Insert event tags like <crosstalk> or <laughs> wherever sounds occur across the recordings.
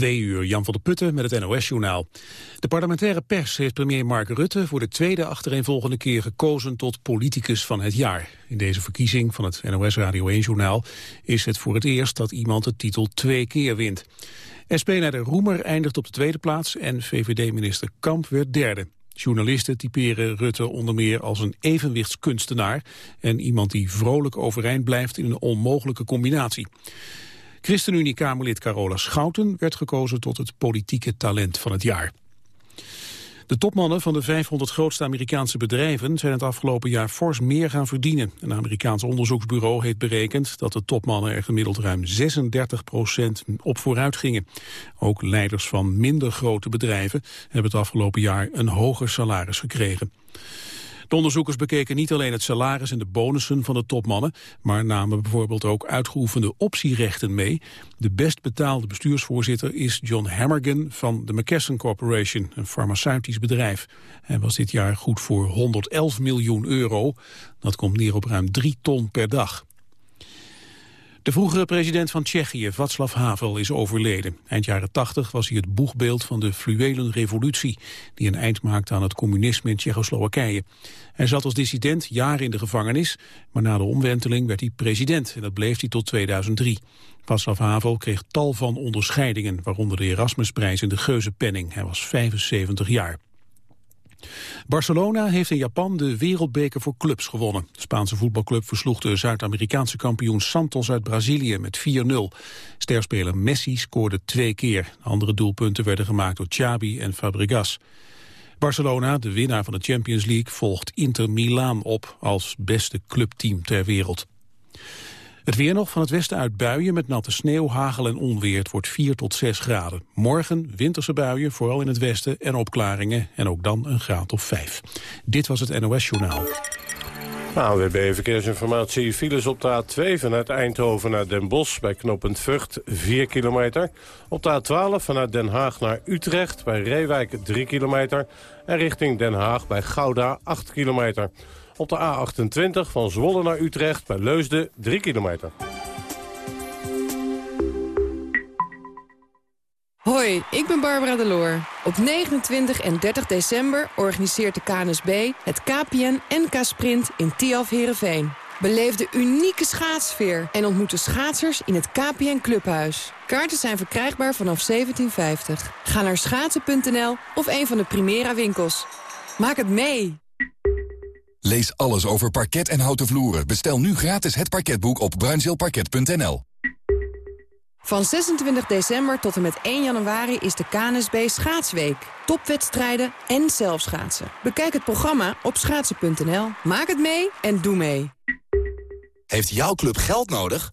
Twee uur, Jan van der Putten met het NOS-journaal. De parlementaire pers heeft premier Mark Rutte voor de tweede achtereenvolgende keer gekozen tot politicus van het jaar. In deze verkiezing van het NOS Radio 1-journaal is het voor het eerst dat iemand de titel twee keer wint. SP-leider Roemer eindigt op de tweede plaats en VVD-minister Kamp werd derde. Journalisten typeren Rutte onder meer als een evenwichtskunstenaar... en iemand die vrolijk overeind blijft in een onmogelijke combinatie. ChristenUnie-Kamerlid Carola Schouten werd gekozen tot het politieke talent van het jaar. De topmannen van de 500 grootste Amerikaanse bedrijven zijn het afgelopen jaar fors meer gaan verdienen. Een Amerikaans onderzoeksbureau heeft berekend dat de topmannen er gemiddeld ruim 36 procent op vooruit gingen. Ook leiders van minder grote bedrijven hebben het afgelopen jaar een hoger salaris gekregen. De onderzoekers bekeken niet alleen het salaris en de bonussen van de topmannen, maar namen bijvoorbeeld ook uitgeoefende optierechten mee. De best betaalde bestuursvoorzitter is John Hammergan van de McKesson Corporation, een farmaceutisch bedrijf. Hij was dit jaar goed voor 111 miljoen euro. Dat komt neer op ruim 3 ton per dag. De vroegere president van Tsjechië, Václav Havel, is overleden. Eind jaren 80 was hij het boegbeeld van de fluwelen revolutie... die een eind maakte aan het communisme in Tsjechoslowakije. Hij zat als dissident jaren in de gevangenis... maar na de omwenteling werd hij president en dat bleef hij tot 2003. Václav Havel kreeg tal van onderscheidingen... waaronder de Erasmusprijs en de Geuzenpenning. Hij was 75 jaar. Barcelona heeft in Japan de wereldbeker voor clubs gewonnen. De Spaanse voetbalclub versloeg de Zuid-Amerikaanse kampioen Santos uit Brazilië met 4-0. Sterspeler Messi scoorde twee keer. andere doelpunten werden gemaakt door Xabi en Fabregas. Barcelona, de winnaar van de Champions League, volgt Inter Milaan op als beste clubteam ter wereld. Het weer nog van het westen uit buien met natte sneeuw, hagel en onweer. Het wordt 4 tot 6 graden. Morgen winterse buien, vooral in het westen en opklaringen. En ook dan een graad of 5. Dit was het NOS Journaal. AWB Verkeersinformatie. Files op de A2 vanuit Eindhoven naar Den Bosch bij knooppunt Vught 4 kilometer. Op de A12 vanuit Den Haag naar Utrecht bij Reewijk 3 kilometer. En richting Den Haag bij Gouda 8 kilometer. Op de A28 van Zwolle naar Utrecht bij Leusden 3 kilometer. Hoi, ik ben Barbara Deloor. Op 29 en 30 december organiseert de KNSB het KPN NK Sprint in Tiaf Herenveen. Beleef de unieke schaatsfeer en ontmoet de schaatsers in het KPN Clubhuis. Kaarten zijn verkrijgbaar vanaf 1750. Ga naar schaatsen.nl of een van de Primera winkels. Maak het mee! Lees alles over parket en houten vloeren. Bestel nu gratis het parketboek op bruinzeelparket.nl. Van 26 december tot en met 1 januari is de KNSB Schaatsweek. Topwedstrijden en zelfschaatsen. Bekijk het programma op schaatsen.nl. Maak het mee en doe mee. Heeft jouw club geld nodig?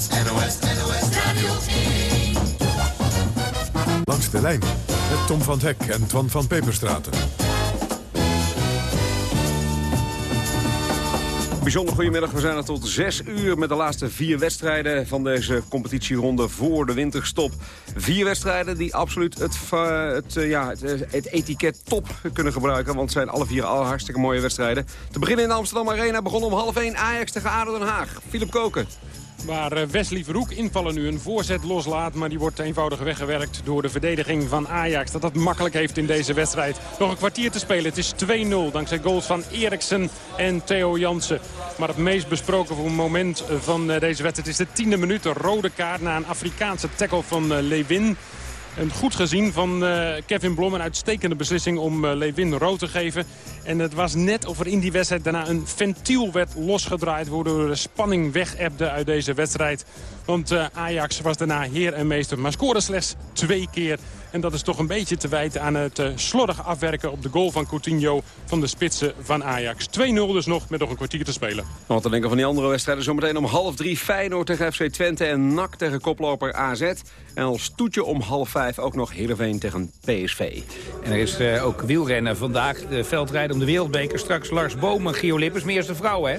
NOS, NOS, NOS Radio 1. Langs de lijn met Tom van Hek en Twan van Peperstraten. Bijzonder goedemiddag, we zijn er tot 6 uur met de laatste vier wedstrijden van deze competitieronde voor de winterstop. Vier wedstrijden die absoluut het, het, eh, ja, het, het, etiket top kunnen gebruiken, want het zijn alle vier al hartstikke mooie wedstrijden. Te beginnen in de Amsterdam Arena begon om half 1 Ajax tegen ADO Den Haag. Philip Koken. Waar eh, Wesley Verhoek invallen nu een voorzet loslaat. Maar die wordt eenvoudig weggewerkt door de verdediging van Ajax. Dat dat makkelijk heeft in deze wedstrijd. Nog een kwartier te spelen. Het is 2-0 dankzij goals van Eriksen en Theo Jansen. Maar het meest besproken moment van eh, deze wedstrijd is de tiende minuut. Een rode kaart na een Afrikaanse tackle van eh, Lewin. Een goed gezien van Kevin Blom. Een uitstekende beslissing om Lewin rood te geven. En het was net of er in die wedstrijd daarna een ventiel werd losgedraaid... waardoor de spanning wegebde uit deze wedstrijd. Want Ajax was daarna heer en meester, maar scoorde slechts twee keer. En dat is toch een beetje te wijten aan het uh, slordig afwerken op de goal van Coutinho van de spitsen van Ajax. 2-0 dus nog met nog een kwartier te spelen. Wat te denken van die andere wedstrijden zometeen om half drie Feyenoord tegen FC Twente en NAC tegen koploper AZ. En als toetje om half vijf ook nog Heerenveen tegen PSV. En er is uh, ook wielrennen vandaag. De veldrijden de wereldbeker. Straks Lars Boom en Gio Lippers. Meer eerste vrouw hè?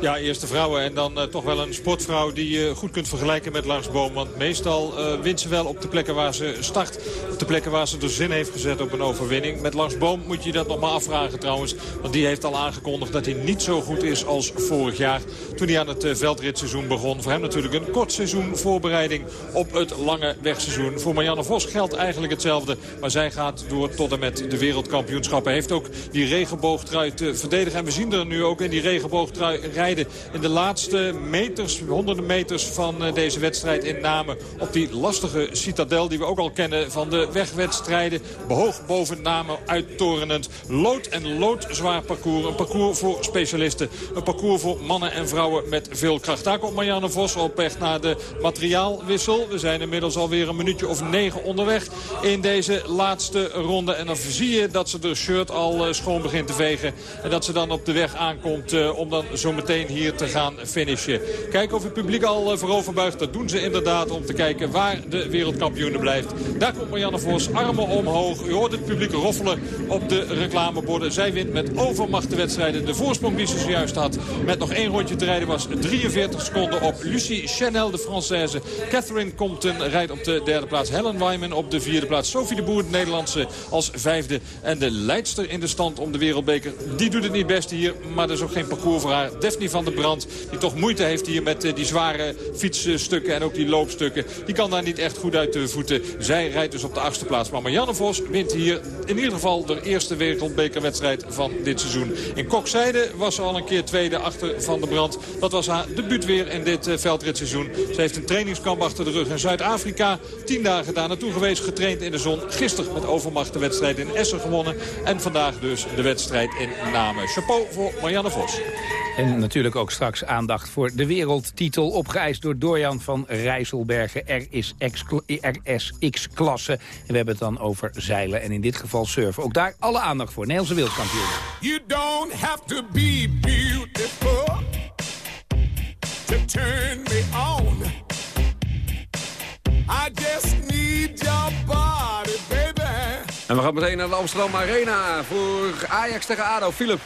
Ja, eerste vrouwen en dan uh, toch wel een sportvrouw die je goed kunt vergelijken met Lars Boom. Want meestal uh, wint ze wel op de plekken waar ze start. Op de plekken waar ze de zin heeft gezet op een overwinning. Met Lars Boom moet je dat nog maar afvragen trouwens. Want die heeft al aangekondigd dat hij niet zo goed is als vorig jaar. Toen hij aan het veldritseizoen begon. Voor hem natuurlijk een kort seizoen voorbereiding op het lange wegseizoen. Voor Marianne Vos geldt eigenlijk hetzelfde. Maar zij gaat door tot en met de wereldkampioenschappen. Heeft ook die regenboogtrui te verdedigen. En we zien er nu ook in die regenboogtrui in de laatste meters, honderden meters van eh, deze wedstrijd in Namen. Op die lastige citadel die we ook al kennen van de wegwedstrijden. Behoog boven Namen, uittorenend. Lood en loodzwaar parcours. Een parcours voor specialisten. Een parcours voor mannen en vrouwen met veel kracht. Daar komt Marianne Vos op weg naar de materiaalwissel. We zijn inmiddels alweer een minuutje of negen onderweg in deze laatste ronde. En dan zie je dat ze de shirt al eh, schoon begint te vegen. En dat ze dan op de weg aankomt eh, om dan zo meteen hier te gaan finishen. Kijken of het publiek al eh, voorover buigt. Dat doen ze inderdaad om te kijken waar de wereldkampioene blijft. Daar komt Marianne Vos, armen omhoog. U hoort het publiek roffelen op de reclameborden. Zij wint met overmacht de wedstrijden. De voorsprong die ze zojuist had met nog één rondje te rijden was 43 seconden op Lucie Chanel, de Française. Catherine Compton rijdt op de derde plaats. Helen Wyman op de vierde plaats. Sophie de Boer, de Nederlandse, als vijfde. En de leidster in de stand om de wereldbeker. Die doet het niet best hier, maar dat is ook geen parcours voor haar. Van de Brand. Die toch moeite heeft hier met eh, die zware fietsstukken en ook die loopstukken. Die kan daar niet echt goed uit de voeten. Zij rijdt dus op de achtste plaats. Maar Marianne Vos wint hier in ieder geval de eerste wereldbekerwedstrijd van dit seizoen. In Kokzijde was ze al een keer tweede achter Van de Brand. Dat was haar debuut weer in dit uh, veldritseizoen. Ze heeft een trainingskamp achter de rug in Zuid-Afrika. Tien dagen daar naartoe geweest, getraind in de zon. Gisteren met overmacht de wedstrijd in Essen gewonnen. En vandaag dus de wedstrijd in Namen. Chapeau voor Marianne Vos. En natuurlijk ook straks aandacht voor de wereldtitel... opgeëist door Dorian van Rijsselbergen, RSX-klasse. En we hebben het dan over zeilen en in dit geval surfen. Ook daar alle aandacht voor. Nederlandse wereldkampioen. You don't have to be beautiful to turn me on. I just need your body, baby. En we gaan meteen naar de Amsterdam Arena voor Ajax tegen ADO. Philip.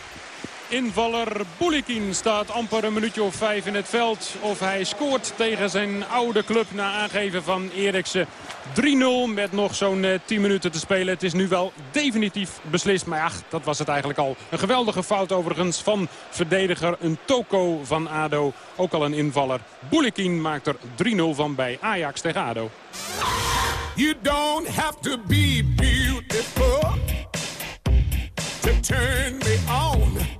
Invaller Boulikin staat amper een minuutje of vijf in het veld. Of hij scoort tegen zijn oude club na aangeven van Eriksen. 3-0 met nog zo'n 10 eh, minuten te spelen. Het is nu wel definitief beslist. Maar ja, dat was het eigenlijk al. Een geweldige fout overigens van verdediger een Toko van ADO. Ook al een invaller. Boulikin maakt er 3-0 van bij Ajax tegen ADO. You don't have to be beautiful to turn me on.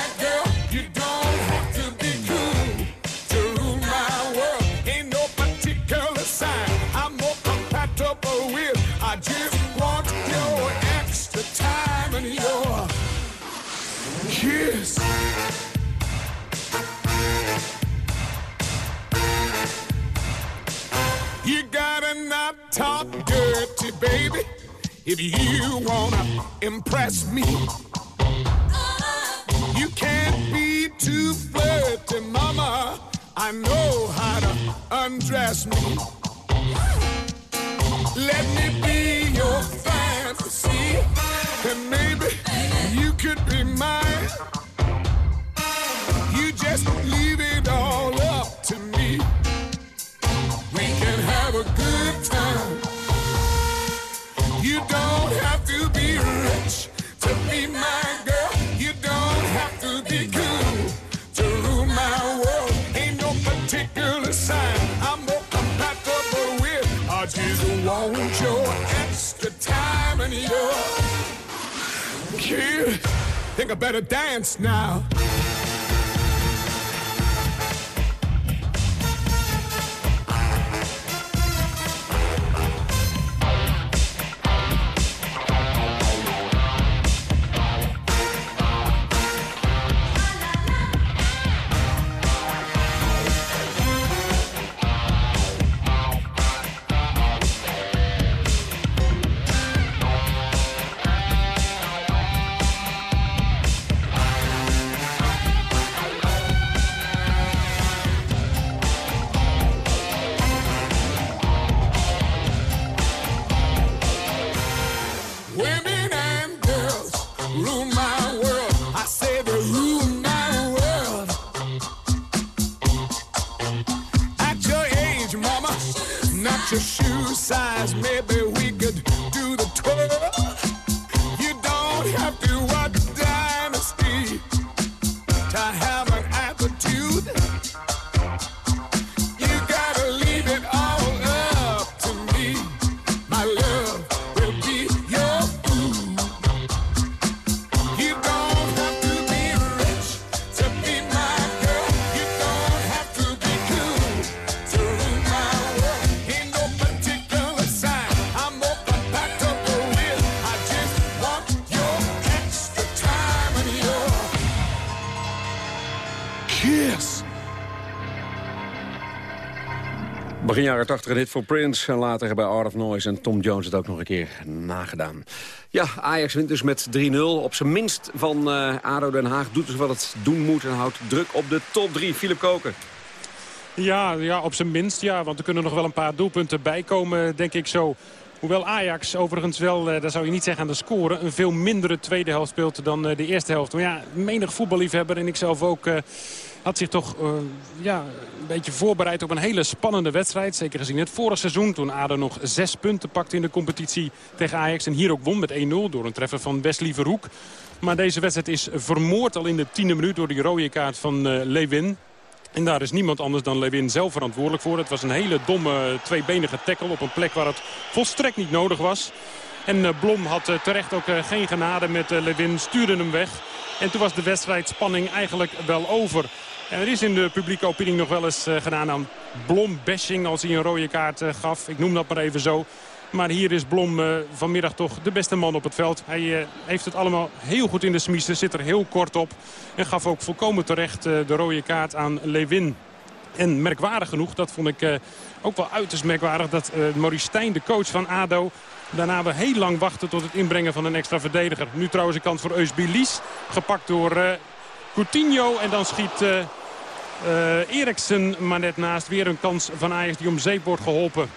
You gotta not talk dirty, baby, if you wanna impress me. You can't be too flirty, mama. I know how to undress me. Let me be I better dance now. Begin jaren 80 een hit voor Prince. En later bij Art of Noise en Tom Jones het ook nog een keer nagedaan. Ja, Ajax wint dus met 3-0. Op zijn minst van eh, ADO Den Haag doet dus wat het doen moet... en houdt druk op de top 3. Philip Koken. Ja, ja, op zijn minst ja. Want er kunnen nog wel een paar doelpunten bij komen, denk ik zo. Hoewel Ajax overigens wel, eh, daar zou je niet zeggen aan de score... een veel mindere tweede helft speelt dan eh, de eerste helft. Maar ja, menig voetballiefhebber en ik zelf ook... had zich toch eh, ja, een beetje voorbereid op een hele spannende wedstrijd. Zeker gezien het vorige seizoen toen ADO nog zes punten pakte in de competitie tegen Ajax. En hier ook won met 1-0 door een treffer van Wesley Verhoek. Maar deze wedstrijd is vermoord al in de tiende minuut door die rode kaart van eh, Lewin. En daar is niemand anders dan Lewin zelf verantwoordelijk voor. Het was een hele domme tweebenige tackle op een plek waar het volstrekt niet nodig was. En eh, Blom had eh, terecht ook eh, geen genade met eh, Lewin, stuurde hem weg. En toen was de wedstrijdspanning eigenlijk wel over. En er is in de publieke opinie nog wel eens eh, gedaan aan Blom-bashing als hij een rode kaart eh, gaf. Ik noem dat maar even zo. Maar hier is Blom eh, vanmiddag toch de beste man op het veld. Hij heeft het allemaal heel goed in de smiezen, zit er heel kort op. En gaf ook volkomen terecht de rode kaart aan Lewin. En merkwaardig genoeg, dat vond ik ook wel uiterst merkwaardig... dat Maurice Stijn, de coach van ADO... daarna we heel lang wachten tot het inbrengen van een extra verdediger. Nu trouwens een kant voor Eusbilis, gepakt door Coutinho. En dan schiet eh, Eriksen maar net naast. Weer een kans van Ajax die om zeep wordt geholpen.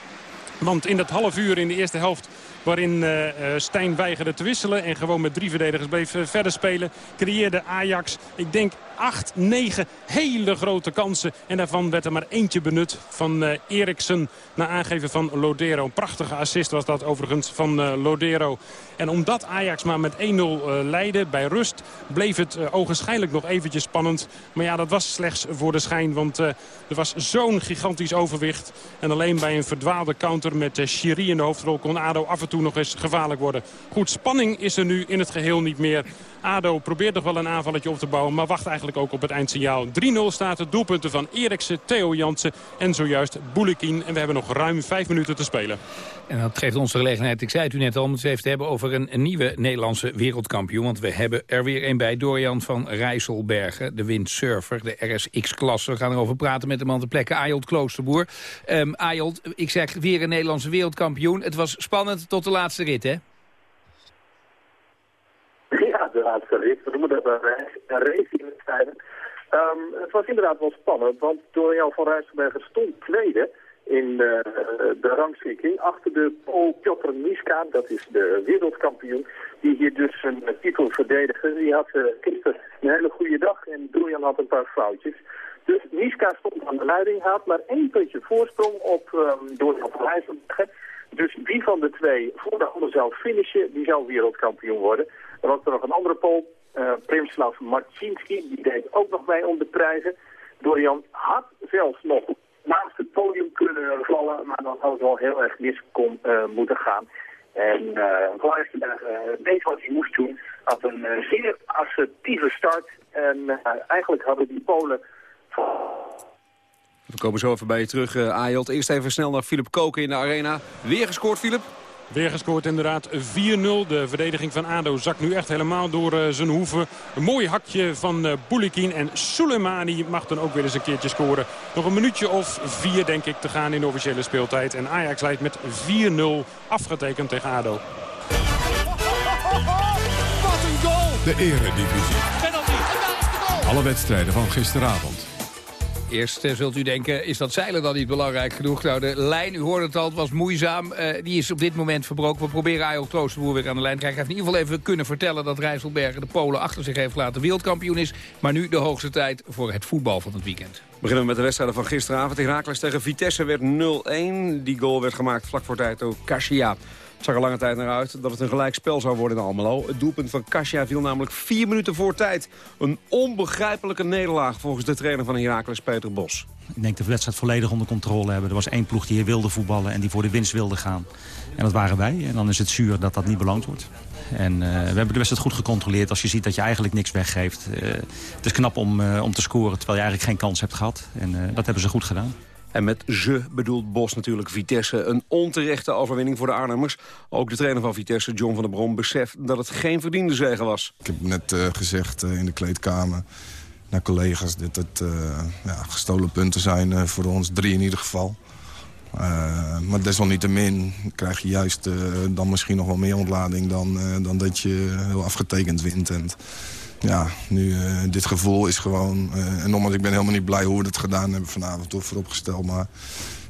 Want in dat half uur in de eerste helft waarin eh, eh, Stijn weigerde te wisselen... en gewoon met drie verdedigers bleef eh, verder spelen... creëerde Ajax, ik denk, acht, negen hele grote kansen. En daarvan werd er maar eentje benut van Eriksen... na aangeven van Lodero. Een prachtige assist was dat overigens van Lodero. En omdat Ajax maar met 1-0 eh, leidde bij rust... bleef het uh, ogenschijnlijk nog eventjes spannend. Maar ja, dat was slechts voor de schijn. Want er was zo'n gigantisch overwicht. En alleen bij een verdwaalde counter met uh, in de hoofdrol... kon ADO af en toe nog eens gevaarlijk worden. Goed, spanning is er nu in het geheel niet meer. ADO probeert nog wel een aanvalletje op te bouwen... maar wacht eigenlijk ook op het eindsignaal. 3-0 staat het doelpunten van Eriksen, Theo Jansen en zojuist Boulekin. En we hebben nog ruim vijf minuten te spelen. En dat geeft ons de gelegenheid, ik zei het u net al, om het even te hebben over een, nieuwe Nederlandse wereldkampioen. Want we hebben er weer een bij, Dorian van Rijsselbergen, de windsurfer, de RSX-klasse. We gaan erover praten met de man te plekken, Ayold Kloosterboer. Um, ik zeg weer een Nederlandse wereldkampioen. Het was spannend tot de laatste rit, hè? We noemen dat een race, in het het was inderdaad wel spannend, want Dorian van Rijsselbergen stond tweede in de, rangschikking achter de Paul Piotr Miska, dat is de wereldkampioen, die hier dus een titel verdedigde. Die had uh, gisteren een hele goede dag en Dorian had een paar foutjes. Dus Miska stond aan de leiding, had maar één puntje voorsprong op um, Dorian van Rijsselbergen. Dus wie van de twee voor de ander zou finishen, die zou wereldkampioen worden. Er was er nog een andere pol, uh, Premslav Marcinski, die deed ook nog mee om de prijzen. Dorian had zelfs nog naast het podium kunnen vallen, maar dan had het wel heel erg mis kon uh, moeten gaan. En uh, uh, deed wat hij moest doen. had een eh, zeer assertieve start. En eh, eigenlijk hadden die Polen... We komen zo even bij je terug, uh, Ayot. Eerst even snel naar Philip Koken in de arena. Weer gescoord, Philip? Weer gescoord inderdaad 4-0. De verdediging van ADO zakt nu echt helemaal door uh, zijn hoeven. Een mooi hakje van uh, Boulikin en Soleimani mag dan ook weer eens een keertje scoren. Nog een minuutje of vier denk ik te gaan in de officiële speeltijd. En Ajax leidt met 4-0 afgetekend tegen ADO. Wat een goal! De eredivisie. Alle wedstrijden van gisteravond. Eerst eh, zult u denken, is dat zeilen dan niet belangrijk genoeg? Nou, de lijn, u hoorde het al, het was moeizaam. Uh, die is op dit moment verbroken. We proberen Ayo Troostenboer weer aan de lijn te krijgen. In ieder geval even kunnen vertellen dat Rijsselbergen de Polen achter zich heeft laten wereldkampioen is. Maar nu de hoogste tijd voor het voetbal van het weekend. We beginnen met de wedstrijden van gisteravond. Herakles tegen Vitesse werd 0-1. Die goal werd gemaakt vlak voor tijd door Kasia. Zag er lange tijd naar uit dat het een gelijk spel zou worden in Almelo. Het doelpunt van Kasia viel namelijk vier minuten voor tijd. Een onbegrijpelijke nederlaag volgens de trainer van Heracles, Peter Bos. Ik denk dat de wedstrijd volledig onder controle hebben. Er was één ploeg die hier wilde voetballen en die voor de winst wilde gaan. En dat waren wij. En dan is het zuur dat dat niet beloond wordt. En uh, we hebben de wedstrijd goed gecontroleerd. Als je ziet dat je eigenlijk niks weggeeft. Uh, het is knap om, uh, om te scoren terwijl je eigenlijk geen kans hebt gehad. En dat hebben ze goed gedaan. En met ze bedoelt Bos natuurlijk Vitesse. Een onterechte overwinning voor de Arnhemmers. Ook de trainer van Vitesse, John van der Brom, beseft dat het geen verdiende zege was. Ik heb net uh, gezegd uh, in de kleedkamer naar collega's dat het uh, ja, gestolen punten zijn voor ons. Drie in ieder geval. maar desalniettemin krijg je juist dan misschien nog wel meer ontlading... dan, dan dat je heel afgetekend wint. En, ja, nu, uh, dit gevoel is gewoon... Uh, en nogmaals, ik ben helemaal niet blij hoe we het gedaan hebben vanavond of vooropgesteld. Maar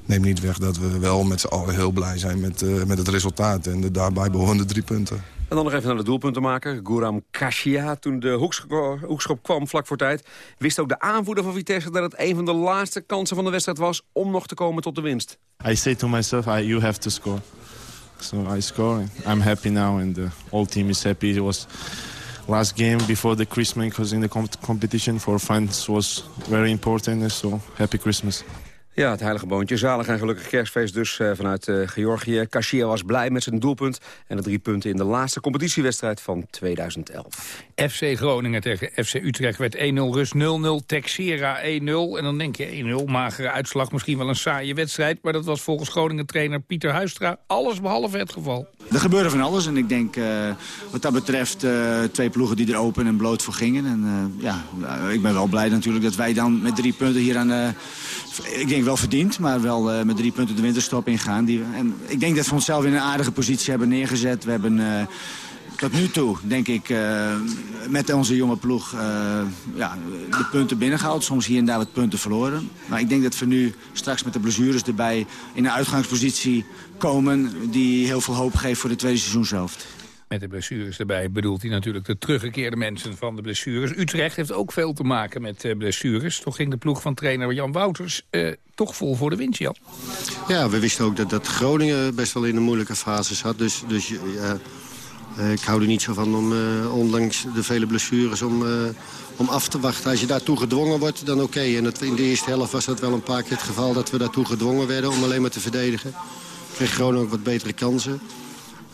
neem niet weg dat we wel met z'n allen heel blij zijn met, uh, met het resultaat. En de daarbij behorende drie punten. En dan nog even naar de doelpuntenmaker, Guram Kashia. Toen de hoekschop, hoekschop kwam vlak voor tijd... wist ook de aanvoerder van Vitesse dat het een van de laatste kansen van de wedstrijd was... om nog te komen tot de winst. I say to myself, I, you have to score. So I score. I'm happy now and the whole team is happy. It was last game before the Christmas because in the comp competition for fans was very important. So happy Christmas. Ja, het heilige boontje. Zalig en gelukkig kerstfeest dus uh, vanuit uh, Georgië. Kashia was blij met zijn doelpunt en de drie punten in de laatste competitiewedstrijd van 2011. FC Groningen tegen FC Utrecht werd 1-0 rust 0-0, Texera 1-0. En dan denk je 1-0, magere uitslag, misschien wel een saaie wedstrijd. Maar dat was volgens Groningen-trainer Pieter Huistra alles behalve het geval. Er gebeurde van alles en ik denk uh, wat dat betreft twee ploegen die er open en bloot voor gingen. En ja, ik ben wel blij natuurlijk dat wij dan met drie punten hier aan... ik denk wel verdiend, maar wel uh, met drie punten de winterstop ingaan. Die, en ik denk dat we onszelf in een aardige positie hebben neergezet. We hebben uh, tot nu toe, denk ik, uh, met onze jonge ploeg ja, de punten binnengehaald. Soms hier en daar wat punten verloren. Maar ik denk dat we nu straks met de blessures erbij in een uitgangspositie komen... die heel veel hoop geeft voor de tweede seizoenshelft. Met de blessures erbij bedoelt hij natuurlijk de teruggekeerde mensen van de blessures. Utrecht heeft ook veel te maken met uh, blessures. Toch ging de ploeg van trainer Jan Wouters uh, toch vol voor de winst, Jan. Ja, we wisten ook dat, dat Groningen best wel in een moeilijke fase zat. Dus, dus ja, uh, ik hou er niet zo van om, ondanks de vele blessures, om, om af te wachten. Als je daartoe gedwongen wordt, dan oké. En in de eerste helft was dat wel een paar keer het geval dat we daartoe gedwongen werden om alleen maar te verdedigen. Kreeg Groningen ook wat betere kansen.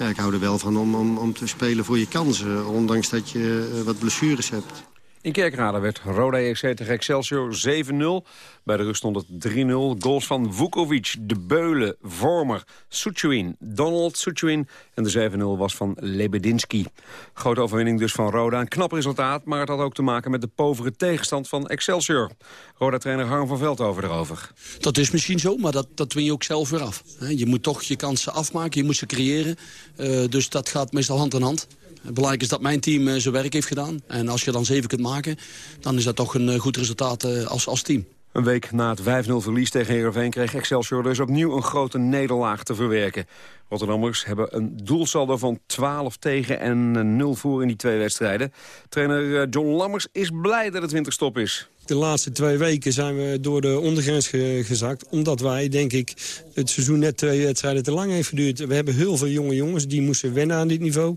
Ik hou er wel van om, om, om te spelen voor je kansen. Ondanks dat je uh, wat blessures hebt. In Kerkrade werd Roda EC tegen Excelsior 7-0. Bij de rust stond het 3-0. Goals van Vukovic, De Beulen, Vormer, Suchuin, Donald Suchuin. En de 7-0 was van Lebedinski. Grote overwinning dus van Roda. Een knap resultaat, maar het had ook te maken met de povere tegenstand van Excelsior. Roda-trainer Harm van Veldhoven erover. Dat is misschien zo, maar dat, dat win je ook zelf weer af. Je moet toch je kansen afmaken, je moet ze creëren. Uh, dus dat gaat meestal hand in hand. Belangrijk is dat mijn team uh, zijn werk heeft gedaan. En als je dan zeven kunt maken, dan is dat toch een uh, goed resultaat uh, als, als team. Een week na het 5-0 verlies tegen Heerenveen kreeg Excelsior dus opnieuw een grote nederlaag te verwerken. Rotterdammers hebben een doelsaldo van 12 tegen en 0 voor in die twee wedstrijden. Trainer John Lammers is blij dat het winterstop is. De laatste twee weken zijn we door de ondergrens ge gezakt. Omdat wij, denk ik, het seizoen net twee wedstrijden te lang heeft geduurd. We hebben heel veel jonge jongens die moesten wennen aan dit niveau.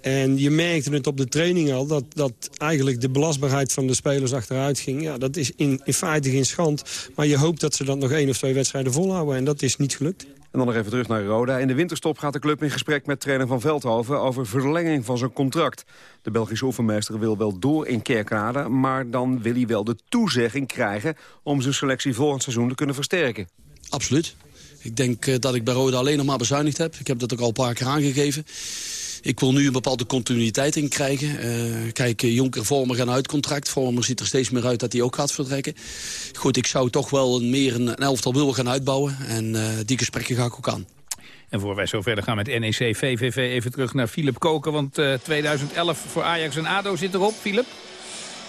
En je merkte het op de training al, dat, dat eigenlijk de belastbaarheid van de spelers achteruit ging. Ja, dat is in, in feite geen schand. Maar je hoopt dat ze dan nog één of twee wedstrijden volhouden. En dat is niet gelukt. En dan nog even terug naar Roda. In de winterstop gaat de club in gesprek met trainer Van Veldhoven... over verlenging van zijn contract. De Belgische oefenmeester wil wel door in Kerkrade... maar dan wil hij wel de toezegging krijgen... om zijn selectie volgend seizoen te kunnen versterken. Absoluut. Ik denk eh, dat ik bij Roda alleen nog maar bezuinigd heb. Ik heb dat ook al een paar keer aangegeven. Ik wil nu een bepaalde continuïteit in krijgen. Eh, kijk, eh, Jonker Vormer gaan uit contract. Vormer ziet er steeds meer uit dat hij ook gaat vertrekken. Goed, ik zou toch wel een, meer een, elftal willen gaan uitbouwen. En eh, die gesprekken ga ik ook aan. En voor wij zo verder gaan met NEC, VVV, even terug naar Philip Koken. Want eh, 2011 voor Ajax en ADO zit erop, Philip.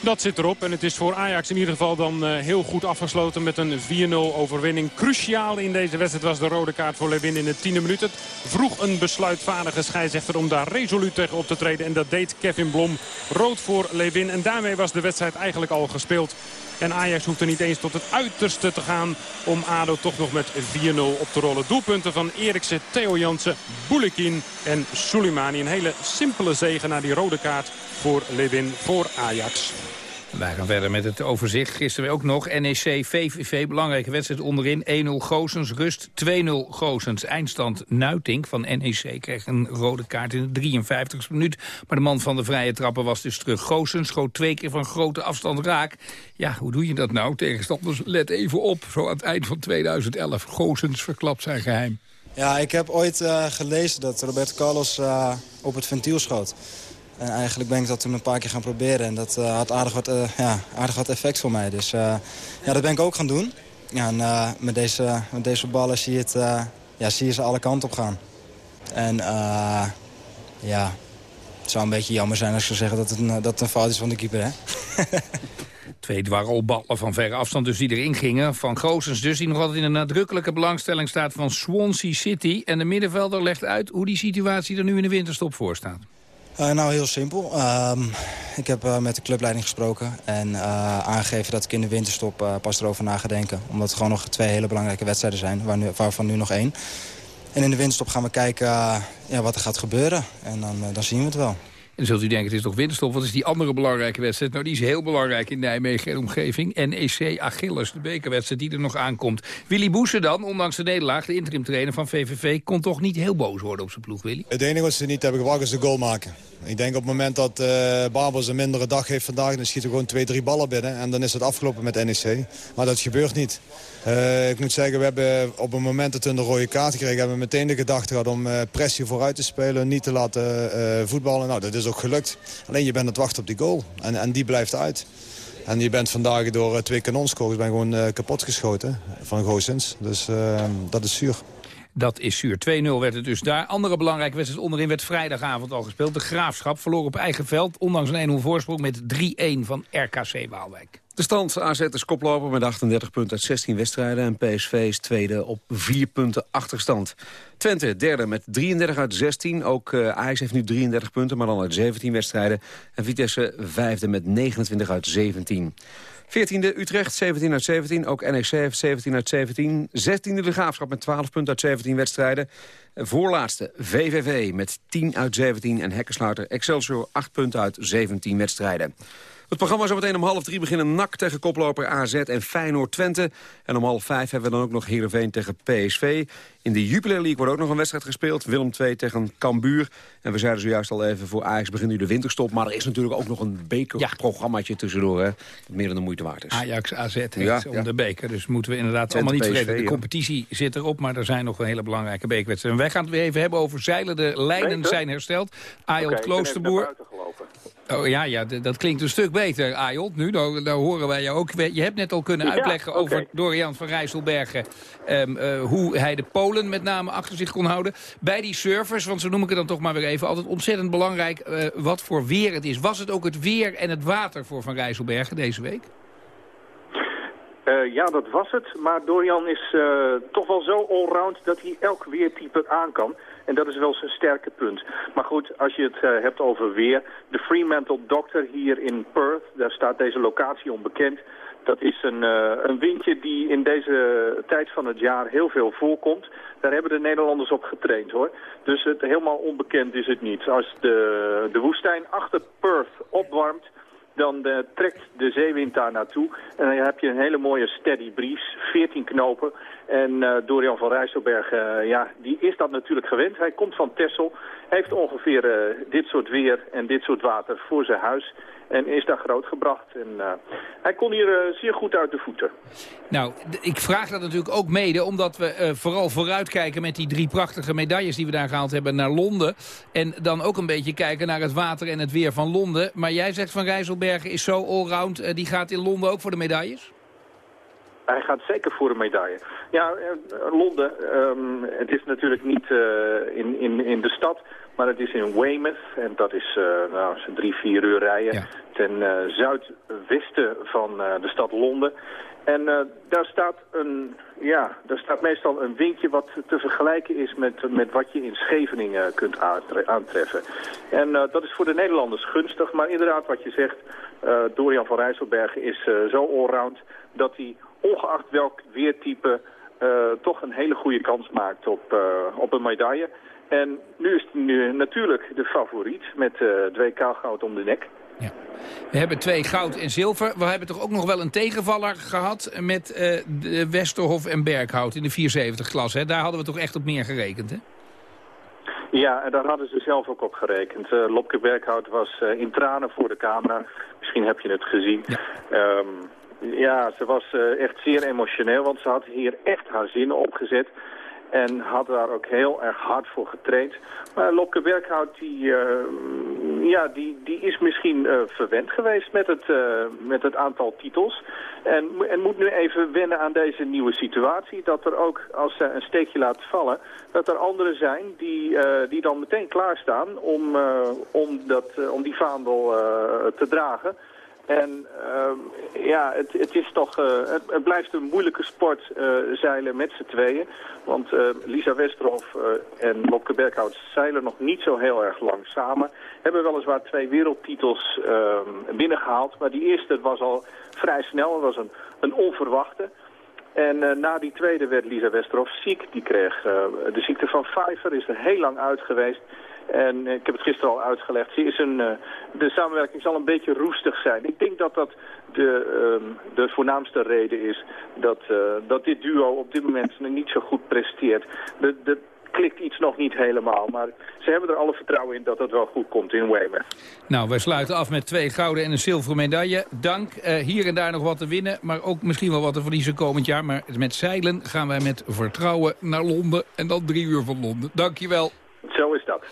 Dat zit erop en het is voor Ajax in ieder geval dan eh, heel goed afgesloten met een 4-0 overwinning. Cruciaal in deze wedstrijd was de rode kaart voor Lewin in de tiende minuut. Het vroeg een besluitvaardige scheidsrechter om daar resoluut tegen op te treden. En dat deed Kevin Blom. Rood voor Lewin en daarmee was de wedstrijd eigenlijk al gespeeld. En Ajax hoeft er niet eens tot het uiterste te gaan om ADO toch nog met 4-0 op te rollen. Doelpunten van Eriksen, Theo Jansen, Boulekin en Soleimani. Een hele simpele zegen naar die rode kaart voor Lewin voor Ajax. Wij gaan verder met het overzicht. Gisteren ook nog NEC, VVV, belangrijke wedstrijd onderin. 1-0 Goosens, rust 2-0 Goosens. Eindstand Nuitink van NEC kreeg een rode kaart in de 53e minuut. Maar de man van de vrije trappen was dus terug. Goosens schoot twee keer van grote afstand raak. Ja, hoe doe je dat nou? Tegenstanders, let even op. Zo aan het eind van 2011. Goosens verklapt zijn geheim. Ja, ik heb ooit eh, gelezen dat Roberto Carlos eh, op het ventiel schoot. En eigenlijk ben ik dat toen een paar keer gaan proberen. En dat eh, had aardig wat, eh, ja, aardig wat effect voor mij. Dus eh, ja, dat ben ik ook gaan doen. Ja, en met, deze, met deze ballen zie je, het, ja, zie je ze alle kanten op gaan. En ja, het zou een beetje jammer zijn als je zou zeggen dat het een, dat een fout is van de keeper. Hè? <laughs> Twee dwarrelballen van verre afstand dus die erin gingen. Van Goosens dus, die nog altijd in een nadrukkelijke belangstelling staat van Swansea City. En de middenvelder legt uit hoe die situatie er nu in de winterstop voor staat. Eh, nou, heel simpel. Ehm, ik heb eh, met de clubleiding gesproken en eh, aangegeven dat ik in de winterstop eh, pas erover na ga denken. Omdat het gewoon nog twee hele belangrijke wedstrijden zijn, waar nu, waarvan nu nog één. En in de winterstop gaan we kijken ja, wat er gaat gebeuren. En dan, dan zien we het wel. En dan zult u denken, het is toch winterstop? Wat is die andere belangrijke wedstrijd? Nou, die is heel belangrijk in Nijmegen en omgeving. NEC Achilles, de bekerwedstrijd die er nog aankomt. Willy Boesen dan, ondanks de nederlaag, de interim trainer van VVV... kon toch niet heel boos worden op zijn ploeg, Willy? Het enige wat ze niet hebben gebracht is de goal maken. Ik denk op het moment dat eh Babels een mindere dag heeft vandaag... dan schiet er gewoon twee, drie ballen binnen en dan is het afgelopen met NEC. Maar dat gebeurt niet. Eh, ik moet zeggen, we hebben op het moment dat we een rode kaart kregen... hebben we meteen de gedachte gehad om eh, pressie vooruit te spelen... niet te laten voetballen. Nou, dat is ook gelukt. Alleen je bent aan het wachten op die goal. En, en die blijft uit. En je bent vandaag door twee kanonskogels ben gewoon kapot geschoten van Goossens. Dus dat is zuur. Dat is zuur. 2-0 werd het dus daar. Andere belangrijke wedstrijd onderin werd vrijdagavond al gespeeld. De Graafschap verloor op eigen veld, ondanks een 1-0 voorsprong... met 3-1 van RKC Waalwijk. De stand AZ is koploper met 38 punten uit 16 wedstrijden. En PSV is tweede op 4 punten achterstand. Twente derde met 33 uit 16. Ook uh, Ajax heeft nu 33 punten, maar dan uit 17 wedstrijden. En Vitesse vijfde met 29 uit 17. 14e Utrecht, 17 uit 17. Ook NEC heeft 17 uit 17. 16e de Graafschap met 12 punten uit 17 wedstrijden. Voorlaatste VVV met 10 uit 17. En hekkensluiter Excelsior 8 punten uit 17 wedstrijden. Het programma zo meteen om half drie beginnen NAC tegen koploper AZ en Feyenoord Twente. En om half vijf hebben we dan ook nog Heerenveen tegen PSV. In de Jupiler League wordt ook nog een wedstrijd gespeeld. Willem II tegen Cambuur. En we zeiden zojuist al even, voor Ajax begint nu de winterstop. Maar er is natuurlijk ook nog een bekerprogrammaatje tussendoor. Hè, dat meer dan de moeite waard is. Ajax AZ heet Ja, om ja. de beker. Dus moeten we inderdaad allemaal niet vergeten. De ja. competitie zit erop, maar er zijn nog een hele belangrijke bekerwedstrijden. En wij gaan het weer even hebben over zeilen. De lijnen zijn hersteld. Ayot even naar Kloosterboer. Oh ja, ja dat klinkt een stuk beter, Ayot. Nu, nou, nou horen wij jou ook. Je hebt net al kunnen Ja, uitleggen over Dorian van Rijsselbergen... ehm, eh, hoe hij de Polen met name achter zich kon houden. Bij die servers, want zo noem ik het dan toch maar weer even... altijd ontzettend belangrijk eh, wat voor weer het is. Was het ook het weer en het water voor Van Rijsselbergen deze week? Eh, ja, dat was het. Maar Dorian is toch wel zo allround dat hij elk weertype aan kan. En dat is wel zijn sterke punt. Maar goed, als je het eh, hebt over weer. De Fremantle Doctor hier in Perth, daar staat deze locatie onbekend. Dat is een, eh, een windje die in deze tijd van het jaar heel veel voorkomt. Daar hebben de Nederlanders op getraind hoor. Dus het, helemaal onbekend is het niet. Als de, de woestijn achter Perth opwarmt, dan eh, trekt de zeewind daar naartoe. En dan heb je een hele mooie steady breeze, 14 knopen. En eh, Dorian van Rijsselberg, eh, ja, die is dat natuurlijk gewend. Hij komt van Texel, heeft ongeveer eh, dit soort weer en dit soort water voor zijn huis. En is daar grootgebracht. En hij kon hier zeer goed uit de voeten. Nou, ik vraag dat natuurlijk ook mede omdat we vooral vooruitkijken met die drie prachtige medailles die we daar gehaald hebben naar Londen. En dan ook een beetje kijken naar het water en het weer van Londen. Maar jij zegt van Rijsselbergen is zo allround, die gaat in Londen ook voor de medailles? Hij gaat zeker voor een medaille. Ja, eh, Londen, ehm, het is natuurlijk niet eh, in, in, in de stad, maar het is in Weymouth. En dat is eh, nou, drie, vier uur rijden ten zuidwesten van de stad Londen. En daar staat een, ja, daar staat meestal een windje wat te vergelijken is met, met wat je in Scheveningen kunt aantre- aantreffen. En dat is voor de Nederlanders gunstig, maar inderdaad wat je zegt, Dorian van Rijsselbergen is zo allround dat hij ongeacht welk weertype eh, toch een hele goede kans maakt op, eh, op een medaille. En nu is hij nu natuurlijk de favoriet met eh 2K goud om de nek. We hebben twee goud en zilver. We hebben toch ook nog wel een tegenvaller gehad met de Westerhof en Berghout in de 470-klasse. Daar hadden we toch echt op meer gerekend, hè? Ja, en daar hadden ze zelf ook op gerekend. Lopke Berghout was in tranen voor de camera. Misschien heb je het gezien. Ja, ja ze was eh, echt zeer emotioneel, want ze had hier echt haar zinnen opgezet. En had daar ook heel erg hard voor getraind. Maar Lopke Berghout, die, eh, ja, die, die is misschien eh, verwend geweest met het, met het aantal titels. En, en moet nu even wennen aan deze nieuwe situatie. Dat er ook, als ze een steekje laat vallen, dat er anderen zijn die, die dan meteen klaarstaan om, om, dat, om die vaandel te dragen. En ehm, ja, het, het, is toch, eh, het, blijft een moeilijke sport eh, zeilen met z'n tweeën. Want eh, Lisa Westerhof en Lopke Berghout zeilen nog niet zo heel erg lang samen. Hebben weliswaar twee wereldtitels ehm, binnengehaald. Maar die eerste was al vrij snel. Het was een, een onverwachte. En na die tweede werd Lisa Westerhof ziek. Die kreeg de ziekte van Pfeiffer, is er heel lang uit geweest. En ik heb het gisteren al uitgelegd. Ze is een, eh, de samenwerking zal een beetje roestig zijn. Ik denk dat dat de, ehm, de voornaamste reden is dat, eh, dat dit duo op dit moment niet zo goed presteert. De, de, klikt iets nog niet helemaal, maar ze hebben er alle vertrouwen in dat het wel goed komt in Weymouth. Nou, wij sluiten af met twee gouden en een zilveren medaille. Dank. Eh, hier en daar nog wat te winnen, maar ook misschien wel wat te verliezen komend jaar. Maar met zeilen gaan wij met vertrouwen naar Londen en dan drie uur van Londen. Dankjewel. Zo is dat.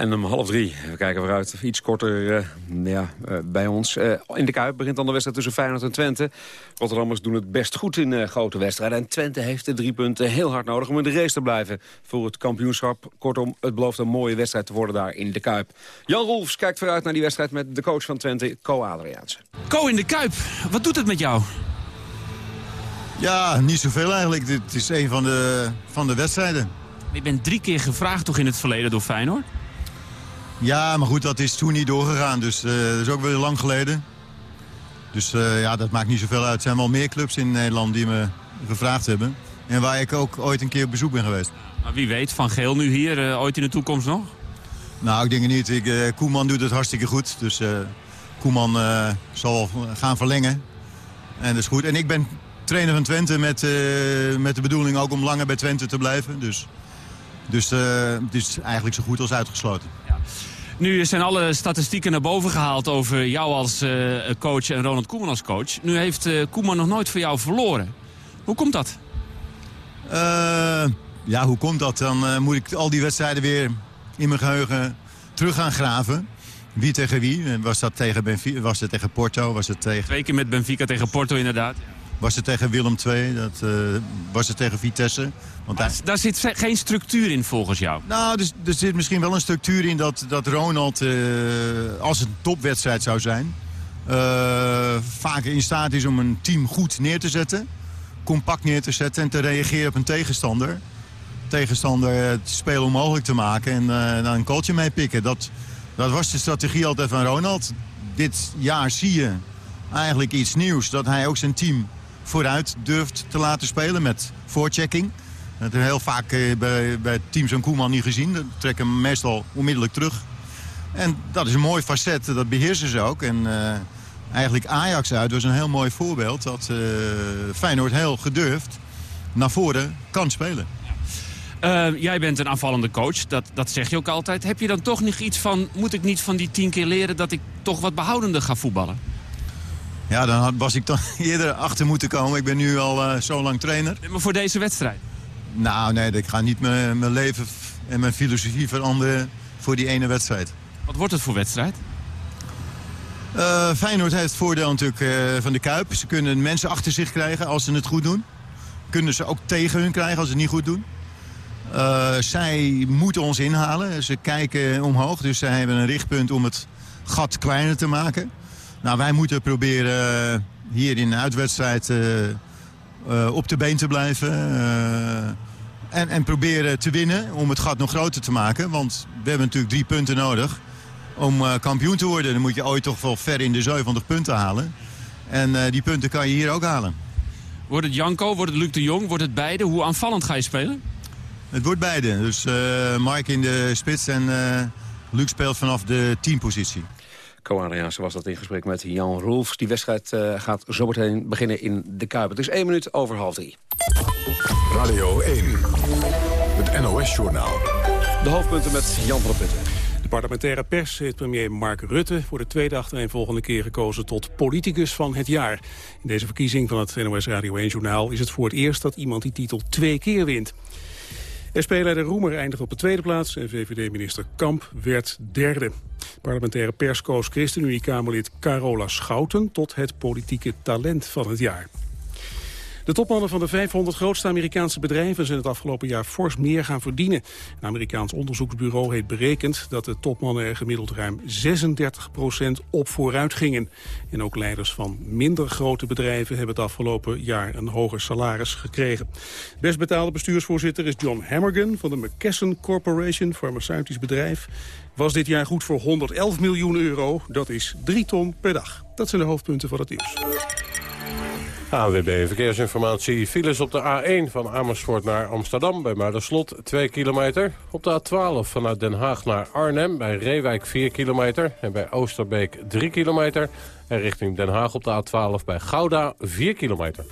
En om half drie, we kijken vooruit, iets korter eh, ja, eh, bij ons. Eh, in de Kuip begint dan de wedstrijd tussen Feyenoord en Twente. Rotterdammers doen het best goed in eh, grote wedstrijden. En Twente heeft de drie punten heel hard nodig om in de race te blijven voor het kampioenschap. Kortom, het belooft een mooie wedstrijd te worden daar in de Kuip. Jan Rolfs kijkt vooruit naar die wedstrijd met de coach van Twente, Co Adriaanse. Ko in de Kuip, wat doet het met jou? Ja, niet zoveel eigenlijk. Dit is een van de, van de wedstrijden. Je bent drie keer gevraagd toch in het verleden door Feyenoord? Ja, maar goed, dat is toen niet doorgegaan. Dus eh, dat is ook weer lang geleden. Dus eh, ja, dat maakt niet zoveel uit. Er zijn wel meer clubs in Nederland die me gevraagd hebben. En waar ik ook ooit een keer op bezoek ben geweest. Maar wie weet, Van Geel nu hier, eh, ooit in de toekomst nog? Nou, ik denk het niet. Ik, Koeman doet het hartstikke goed. Dus Koeman zal gaan verlengen. En dat is goed. En ik ben trainer van Twente met, met de bedoeling ook om langer bij Twente te blijven. Dus, dus het is eigenlijk zo goed als uitgesloten. Nu zijn alle statistieken naar boven gehaald over jou als eh, coach en Ronald Koeman als coach. Nu heeft eh, Koeman nog nooit voor jou verloren. Hoe komt dat? Eh, ja, hoe komt dat? Dan moet ik al die wedstrijden weer in mijn geheugen terug gaan graven. Wie tegen wie? Was dat tegen, Benfica, was het tegen Porto? Was het tegen... Twee keer met Benfica tegen Porto inderdaad. Was het tegen Willem II? Dat, eh, was het tegen Vitesse? Want daar... Daar zit geen structuur in volgens jou. Nou, dus, er zit misschien wel een structuur in dat, dat Ronald, eh, als het een topwedstrijd zou zijn... eh, vaak in staat is om een team goed neer te zetten. Compact neer te zetten en te reageren op een tegenstander. Tegenstander het spelen onmogelijk te maken en dan een kooltje mee pikken. Dat, dat was de strategie altijd van Ronald. Dit jaar zie je eigenlijk iets nieuws. Dat hij ook zijn team vooruit durft te laten spelen met voorchecking. Dat hebben heel vaak eh, bij, bij teams van Koeman niet gezien. Dat trekken meestal onmiddellijk terug. En dat is een mooi facet, dat beheersen ze ook. En eh, eigenlijk Ajax uit was een heel mooi voorbeeld... dat eh, Feyenoord heel gedurfd naar voren kan spelen. Jij bent een aanvallende coach, dat, dat zeg je ook altijd. Heb je dan toch nog iets van, moet ik niet van die tien keer leren... dat ik toch wat behoudender ga voetballen? Ja, dan had- was ik dan <laughs> eerder achter moeten komen. Ik ben nu al eh, zo lang trainer. Maar voor deze wedstrijd? Nou, nee, ik ga niet mijn mijn leven en mijn filosofie veranderen voor die ene wedstrijd. Wat wordt het voor wedstrijd? Eh, Feyenoord heeft het voordeel natuurlijk eh, van de Kuip. Ze kunnen mensen achter zich krijgen als ze het goed doen. Kunnen ze ook tegen hun krijgen als ze het niet goed doen. Zij moeten ons inhalen. Ze kijken omhoog, dus zij hebben een richtpunt om het gat kleiner te maken. Nou, wij moeten proberen eh, hier in de uitwedstrijd eh, eh, op de been te blijven. en, en proberen te winnen om het gat nog groter te maken. Want we hebben natuurlijk drie punten nodig om kampioen te worden. Dan moet je ooit toch wel ver in de 70 punten halen. En die punten kan je hier ook halen. Wordt het Janko, wordt het Luc de Jong, wordt het beide? Hoe aanvallend ga je spelen? Het wordt beide. Dus eh Mark in de spits en eh Luc speelt vanaf de teampositie. Co-Adriaanse was dat in gesprek met Jan Roelfs. Die wedstrijd eh, gaat zometeen beginnen in de Kuip. Het is één minuut over half drie. Radio 1, het NOS-journaal. De hoofdpunten met Jan van der Putten. De parlementaire pers heeft premier Mark Rutte voor de tweede achtereenvolgende keer gekozen tot politicus van het jaar. In deze verkiezing van het NOS Radio 1-journaal is het voor het eerst dat iemand die titel twee keer wint. SP-leider Roemer eindigt op de tweede plaats en VVD-minister Kamp werd derde. Parlementaire pers koos ChristenUnie-Kamerlid Carola Schouten tot het politieke talent van het jaar. De topmannen van de 500 grootste Amerikaanse bedrijven zijn het afgelopen jaar fors meer gaan verdienen. Een Amerikaans onderzoeksbureau heeft berekend dat de topmannen er gemiddeld ruim 36% op vooruit gingen. En ook leiders van minder grote bedrijven hebben het afgelopen jaar een hoger salaris gekregen. Best betaalde bestuursvoorzitter is John Hammergan van de McKesson Corporation, farmaceutisch bedrijf. Was dit jaar goed voor 111 miljoen euro, dat is 3 ton per dag. Dat zijn de hoofdpunten van het nieuws. ANWB Verkeersinformatie. Files op de A1 van Amersfoort naar Amsterdam bij Muiderslot 2 kilometer. Op de A12 vanuit Den Haag naar Arnhem bij Reewijk 4 kilometer. En bij Oosterbeek 3 kilometer. En richting Den Haag op de A12 bij Gouda 4 kilometer.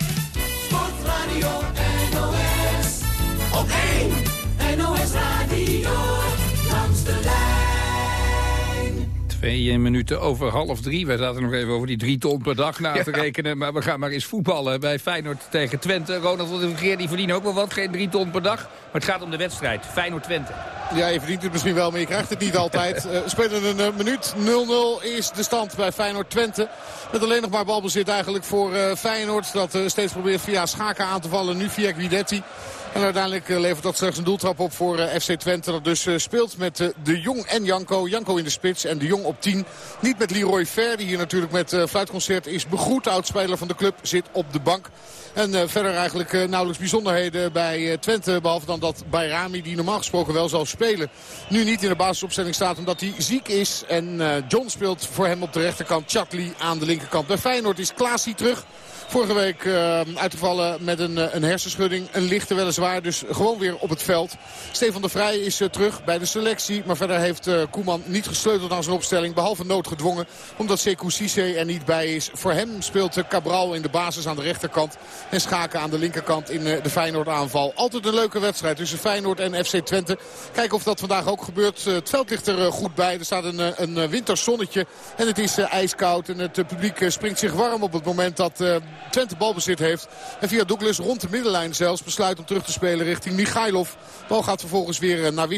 Twee minuten over half drie. We zaten nog even over die drie ton per dag na te rekenen. Maar we gaan maar eens voetballen bij Feyenoord tegen Twente. Ronald de Vergeer die verdient ook wel wat. Geen drie ton per dag. Maar het gaat om de wedstrijd. Feyenoord-Twente. Ja, je verdient het misschien wel, maar je krijgt het niet altijd. We <laughs> spelen een eh, minuut. 0-0 is de stand bij Feyenoord-Twente. Met alleen nog maar balbezit eigenlijk voor eh, Feyenoord. Dat steeds probeert via Schaken aan te vallen. Nu via Guidetti. En uiteindelijk eh, levert dat slechts een doeltrap op voor eh, FC Twente. Dat dus eh, speelt met De Jong en Janko. Janko in de spits en De Jong op 10. Niet met Leroy Ver, die hier natuurlijk met fluitconcert is begroet. Oudspeler van de club zit op de bank. En verder eigenlijk nauwelijks bijzonderheden bij Twente. Behalve dan dat Bayrami, die normaal gesproken wel zou spelen... nu niet in de basisopstelling staat omdat hij ziek is. En John speelt voor hem op de rechterkant. Chatli aan de linkerkant. Bij Feyenoord is Klaasie terug. Vorige week uh, uitgevallen met een, uh, een hersenschudding. Een lichte weliswaar, dus gewoon weer op het veld. Stefan de Vrij is uh, terug bij de selectie. Maar verder heeft Koeman niet gesleuteld aan zijn opstelling. Behalve noodgedwongen, omdat Sekou Cisse er niet bij is. Voor hem speelt Cabral in de basis aan de rechterkant. En Schaken aan de linkerkant in de Feyenoord aanval. Altijd een leuke wedstrijd tussen Feyenoord en FC Twente. Kijken of dat vandaag ook gebeurt. het veld ligt er goed bij. Er staat een, een winterzonnetje. En het is ijskoud. En het publiek springt zich warm op het moment dat... Twente balbezit heeft. En via Douglas rond de middenlijn zelfs besluit om terug te spelen richting Michailov. Bal gaat vervolgens weer naar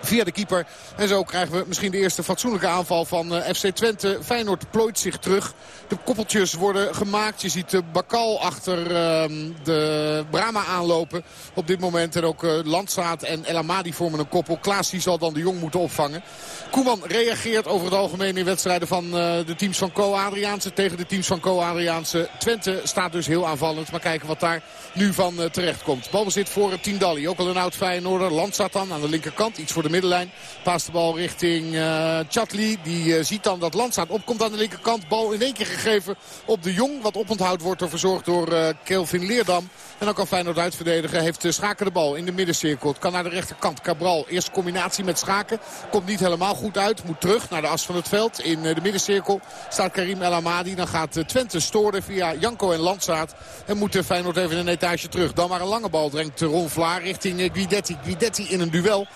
Via de keeper. En zo krijgen we misschien de eerste fatsoenlijke aanval van uh, FC Twente. Feyenoord plooit zich terug. De koppeltjes worden gemaakt. Je ziet uh, Bakal achter uh, de Brama aanlopen op dit moment. En ook uh, Landstraat en El Amadi vormen een koppel. Klaas die zal dan de Jong moeten opvangen. Koeman reageert over het algemeen in wedstrijden van de teams van Co-Adriaanse tegen de teams van Co-Adriaanse. Twente staat dus heel aanvallend. Maar kijken wat daar nu van terecht komt. Balbezit voor Tindalli. Ook al een oud Feyenoorder. Landstraat dan aan de linkerkant. Iets voor de middenlijn. Paast de bal richting uh, Chatli. Die uh, ziet dan dat Landsaat opkomt aan de linkerkant. Bal in één keer gegeven op de Jong. Wat oponthoud wordt er verzorgd door uh, Kelvin Leerdam. En dan kan Feyenoord uitverdedigen. Heeft Schaken de bal in de middencirkel. Het kan naar de rechterkant. Cabral. Eerste combinatie met Schaken. Komt niet helemaal goed uit. Moet terug naar de as van het veld. In de middencirkel staat Karim El Amadi. Dan gaat Twente storen via Janko en Landsaat. En moet Feyenoord even een etage terug. Dan maar een lange bal brengt Ron Vlaar richting Guidetti. Guidetti in een duel.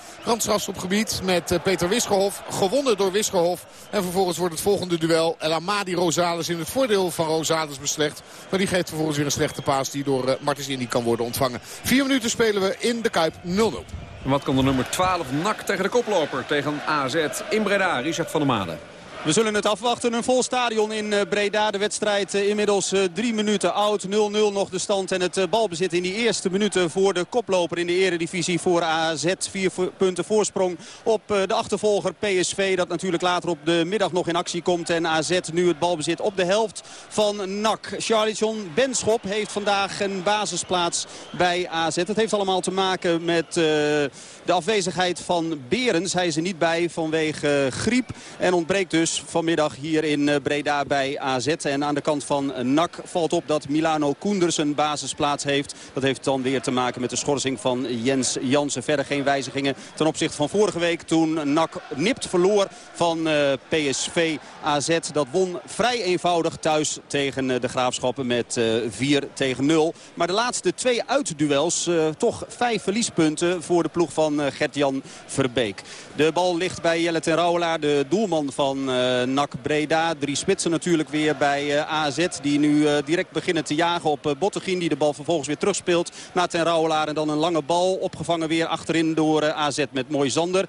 Op gebied met Peter Wisgerhof. Gewonnen door Wisgerhof. En vervolgens wordt het volgende duel El Amadi Rosales in het voordeel van Rosales beslecht. Maar die geeft vervolgens weer een slechte paas die door Martens Indy kan worden ontvangen. Vier minuten spelen we in de Kuip 0-0. Wat kan de nummer 12 NAC tegen de koploper tegen AZ in Breda? Richard van der Made. We zullen het afwachten. Een vol stadion in Breda. De wedstrijd inmiddels drie minuten oud. 0-0 nog de stand. En het balbezit in die eerste minuten voor de koploper in de eredivisie voor AZ. Vier punten voorsprong op de achtervolger PSV. Dat natuurlijk later op de middag nog in actie komt. En AZ nu het balbezit op de helft van NAC. Charlie John Benschop heeft vandaag een basisplaats bij AZ. Het heeft allemaal te maken met de afwezigheid van Berens. Hij is er niet bij vanwege griep. En ontbreekt dus vanmiddag hier in Breda bij AZ. En aan de kant van NAC valt op dat Milano Koenders een basisplaats heeft. Dat heeft dan weer te maken met de schorsing van Jens Jansen. Verder geen wijzigingen ten opzichte van vorige week toen NAC nipt verloor van PSV AZ. Dat won vrij eenvoudig thuis tegen de Graafschappen met 4 tegen 0. Maar de laatste twee uitduels toch vijf verliespunten voor de ploeg van uh, Gert-Jan Verbeek. De bal ligt bij Jelle ten Rauwelaar, de doelman van uh, NAC Breda. Drie spitsen natuurlijk weer bij AZ. Die nu direct beginnen te jagen op Bottegien. Die de bal vervolgens weer terugspeelt naar ten Rauwelaar. En dan een lange bal opgevangen weer achterin door AZ met Mooi Zander.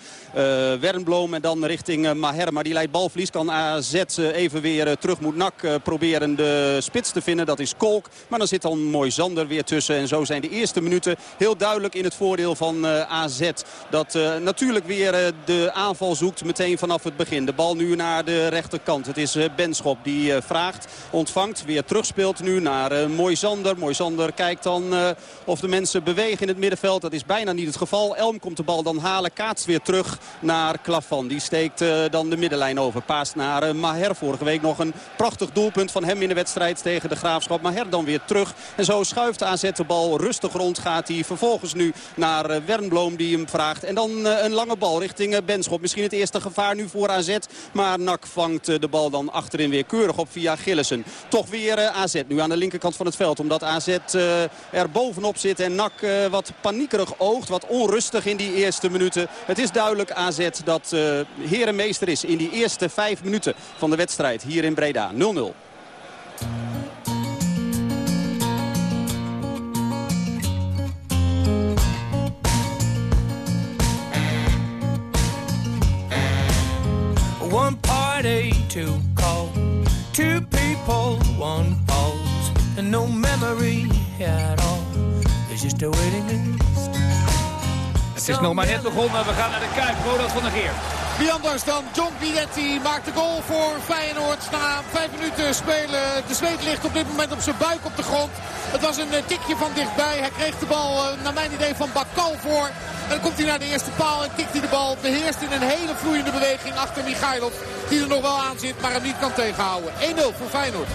Wernbloem en dan richting Maher. Maar die leidt balverlies. Kan AZ even weer terug. Moet NAC proberen de spits te vinden. Dat is Kolk. Maar dan zit dan Mooi Zander weer tussen. En zo zijn de eerste minuten heel duidelijk in het voordeel van AZ. Dat natuurlijk weer de aanval zoekt meteen vanaf het begin. De bal nu naar de rechterkant. Het is Benschop die vraagt, ontvangt, weer terugspeelt nu naar Moisander. Moisander kijkt dan of de mensen bewegen in het middenveld. Dat is bijna niet het geval. Elm komt de bal dan halen, kaatst weer terug naar Klavan. Die steekt dan de middenlijn over. Paast naar Maher. Vorige week nog een prachtig doelpunt van hem in de wedstrijd tegen de Graafschap. Maher dan weer terug. En zo schuift AZ de bal rustig rond. Gaat hij vervolgens nu naar Wernbloem die vraagt. En dan een lange bal richting Benschop. Misschien het eerste gevaar nu voor AZ. Maar Nak vangt de bal dan achterin weer keurig op via Gillissen. Toch weer AZ nu aan de linkerkant van het veld. Omdat AZ er bovenop zit en Nak wat paniekerig oogt. Wat onrustig in die eerste minuten. Het is duidelijk AZ dat herenmeester is in die eerste vijf minuten van de wedstrijd hier in Breda. 0-0. To call, two people, one pause, and no memory at all. There's just a waiting list. Het is nog maar net begonnen. We gaan naar de Kuip. Ronald van der Geer. Wie anders dan John Guidetti maakt de goal voor Feyenoord. Na vijf minuten spelen. De zweet ligt op dit moment op zijn buik op de grond. Het was een tikje van dichtbij. Hij kreeg de bal naar mijn idee van Bakal voor. En dan komt hij naar de eerste paal en tikt hij de bal. Beheerst in een hele vloeiende beweging achter Michailov. Die er nog wel aan zit, maar hem niet kan tegenhouden. 1-0 voor Feyenoord.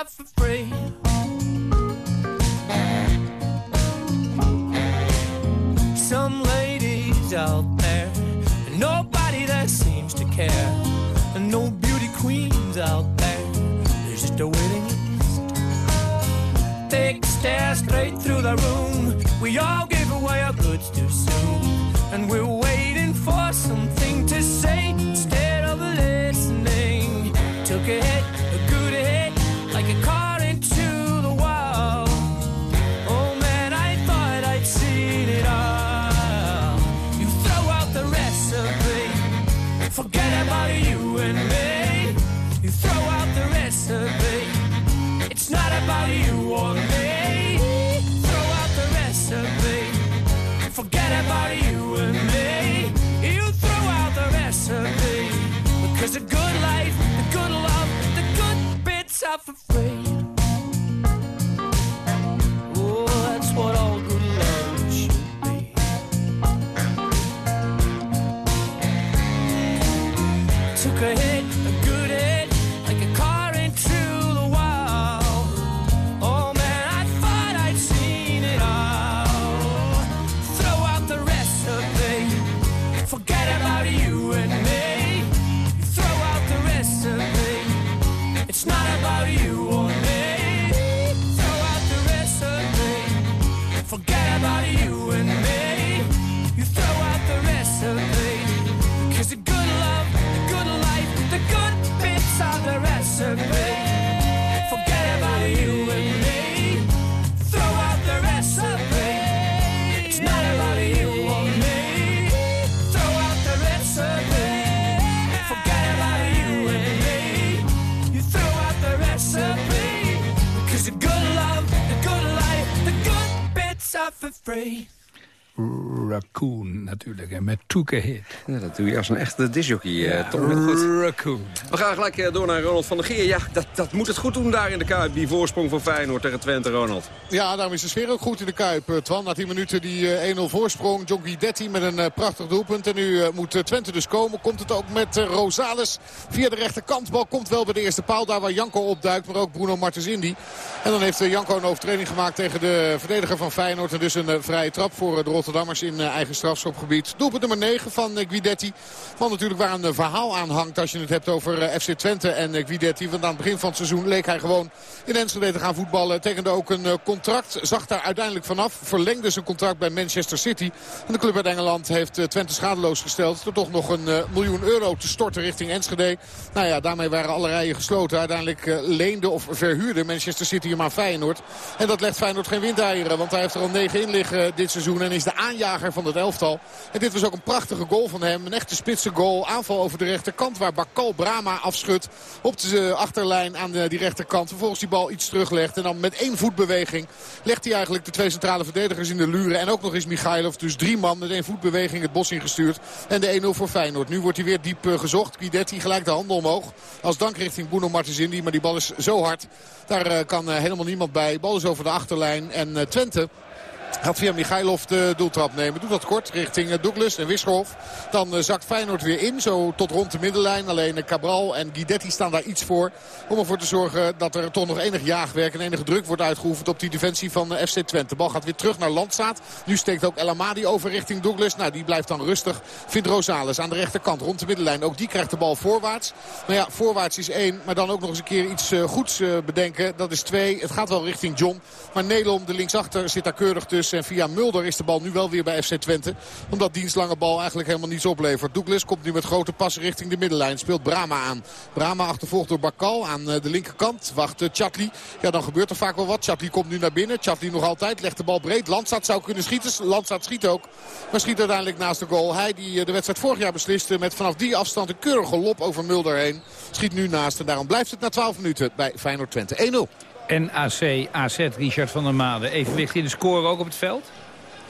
Are for free. Some ladies out there, nobody that seems to care. And no beauty queens out there, there's just a waiting list. Take a stare straight through the room. about you and me. You throw out the recipe. It's not about you or me. Throw out the recipe. Forget about you and me. You throw out the recipe because the good. free. Raccoon natuurlijk, en met Toeke Hit. Ja, dat doe je als een echte disjockey, eh, Tom. Goed. Raccoon. We gaan gelijk eh, door naar Ronald van der Geer. Ja, dat, dat moet het goed doen daar in de Kuip. Die voorsprong van Feyenoord tegen Twente, Ronald. Ja, daarom is de sfeer ook goed in de Kuip. Eh, Twan, na 10 minuten die eh, 1-0 voorsprong. John Guidetti met een prachtig doelpunt. En nu eh, moet Twente dus komen. Komt het ook met Rosales via de rechterkant. Bal komt wel bij de eerste paal. Daar waar Janko opduikt. Maar ook Bruno Martens Indy. En dan heeft Janko een overtreding gemaakt tegen de verdediger van Feyenoord. En dus een vrije trap voor de Rotterdammers in eh, eigen strafschopgebied. Doelpunt nummer 9 van eh, Guidetti. Van natuurlijk waar een eh, verhaal aan hangt als je het hebt over FC Twente en Guidetti. Want aan het begin van het seizoen leek hij gewoon in Enschede te gaan voetballen. Tekende ook een contract. Zag daar uiteindelijk vanaf. Verlengde zijn contract bij Manchester City. En de club uit Engeland heeft Twente schadeloos gesteld. Door toch nog een miljoen euro te storten richting Enschede. Nou ja, daarmee waren alle rijen gesloten. Uiteindelijk leende of verhuurde Manchester City hem aan Feyenoord. En dat legt Feyenoord geen windeieren. Want hij heeft er al negen in liggen dit seizoen. En is aanjager van het elftal. En dit was ook een prachtige goal van hem. Een echte spitse goal. Aanval over de rechterkant waar Bakal Brama afschudt. Op de eh, achterlijn aan de, die rechterkant. Vervolgens die bal iets teruglegt. En dan met één voetbeweging legt hij eigenlijk de twee centrale verdedigers in de luren. En ook nog eens Michailov. Dus drie man met één voetbeweging het bos ingestuurd. En de 1-0 voor Feyenoord. Nu wordt hij weer diep eh, gezocht. Guidetti gelijk de handen omhoog. Als dank richting Bruno Martens Indy. Maar die bal is zo hard. Daar eh, kan eh, helemaal niemand bij. Bal is over de achterlijn. En eh, Twente Gaat via Michailov de doeltrap nemen. Doet dat kort richting eh, Douglas en Wisselhof. Dan eh, zakt Feyenoord weer in. Zo tot rond de middenlijn. Alleen eh, Cabral en Guidetti staan daar iets voor. Om ervoor te zorgen dat er toch nog enig jaagwerk en enige druk wordt uitgeoefend op die defensie van FC Twente. De bal gaat weer terug naar Landstaat. Nu steekt ook El Amadi over richting Douglas. Nou, die blijft dan rustig. Vindt Rosales aan de rechterkant rond de middenlijn. Ook die krijgt de bal voorwaarts. Maar ja, voorwaarts is één. Maar dan ook nog eens een keer iets goeds bedenken. Dat is twee. Het gaat wel richting John. Maar Nelom, de linksachter, zit daar keurig tussen. En via Mulder is de bal nu wel weer bij FC Twente. Omdat dienstlange bal eigenlijk helemaal niets oplevert. Douglas komt nu met grote passen richting de middenlijn. Speelt Brama aan. Brama achtervolgd door Bakal aan eh, de linkerkant. Wacht eh, Chatli. Ja, dan gebeurt er vaak wel wat. Chatli komt nu naar binnen. Chatli nog altijd. Legt de bal breed. Landstad zou kunnen schieten. Landstad schiet ook. Maar schiet uiteindelijk naast de goal. Hij die eh, de wedstrijd vorig jaar besliste met vanaf die afstand een keurige lop over Mulder heen. Schiet nu naast. En daarom blijft het na 12 minuten bij Feyenoord Twente 1-0. NAC, AZ, Richard van der Made. Evenwicht in de score ook op het veld?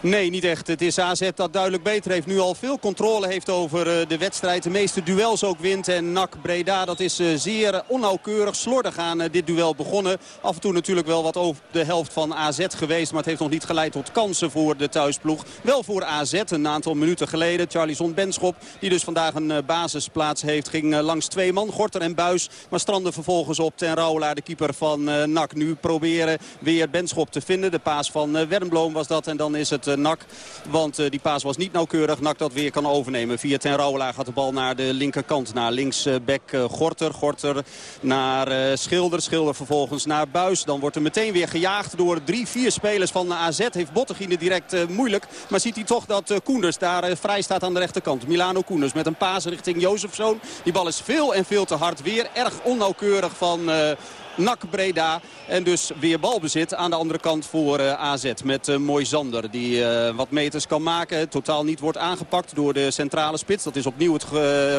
Nee, niet echt. Het is AZ dat duidelijk beter heeft. Nu al veel controle heeft over eh, de wedstrijd. De meeste duels ook wint. En NAC Breda, dat is eh, zeer onnauwkeurig, slordig aan eh, dit duel begonnen. Af en toe natuurlijk wel wat over de helft van AZ geweest. Maar het heeft nog niet geleid tot kansen voor de thuisploeg. Wel voor AZ een aantal minuten geleden. Charlison Benschop, die dus vandaag een basisplaats heeft, ging langs twee man. Gorter en Buis. Maar strandde vervolgens op ten Rauwelaar, de keeper van NAC. Nu proberen weer Benschop te vinden. De paas van Wernbloem was dat. En dan is het NAC. Want eh, die paas was niet nauwkeurig. NAC dat weer kan overnemen. Via ten Rauwelaar gaat de bal naar de linkerkant. Naar linksback uh, Gorter. Gorter naar Schilder. Schilder vervolgens naar Buis. Dan wordt er meteen weer gejaagd door drie, vier spelers van AZ. Heeft Bottegien direct moeilijk. Maar ziet hij toch dat Koenders daar vrij staat aan de rechterkant. Milano Koenders met een paas richting Jozefzoon. Die bal is veel en veel te hard. Weer erg onnauwkeurig van... NAC Breda. En dus weer balbezit aan de andere kant voor uh, AZ. Met uh, Moisander die uh, wat meters kan maken. Totaal niet wordt aangepakt door de centrale spits. Dat is opnieuw het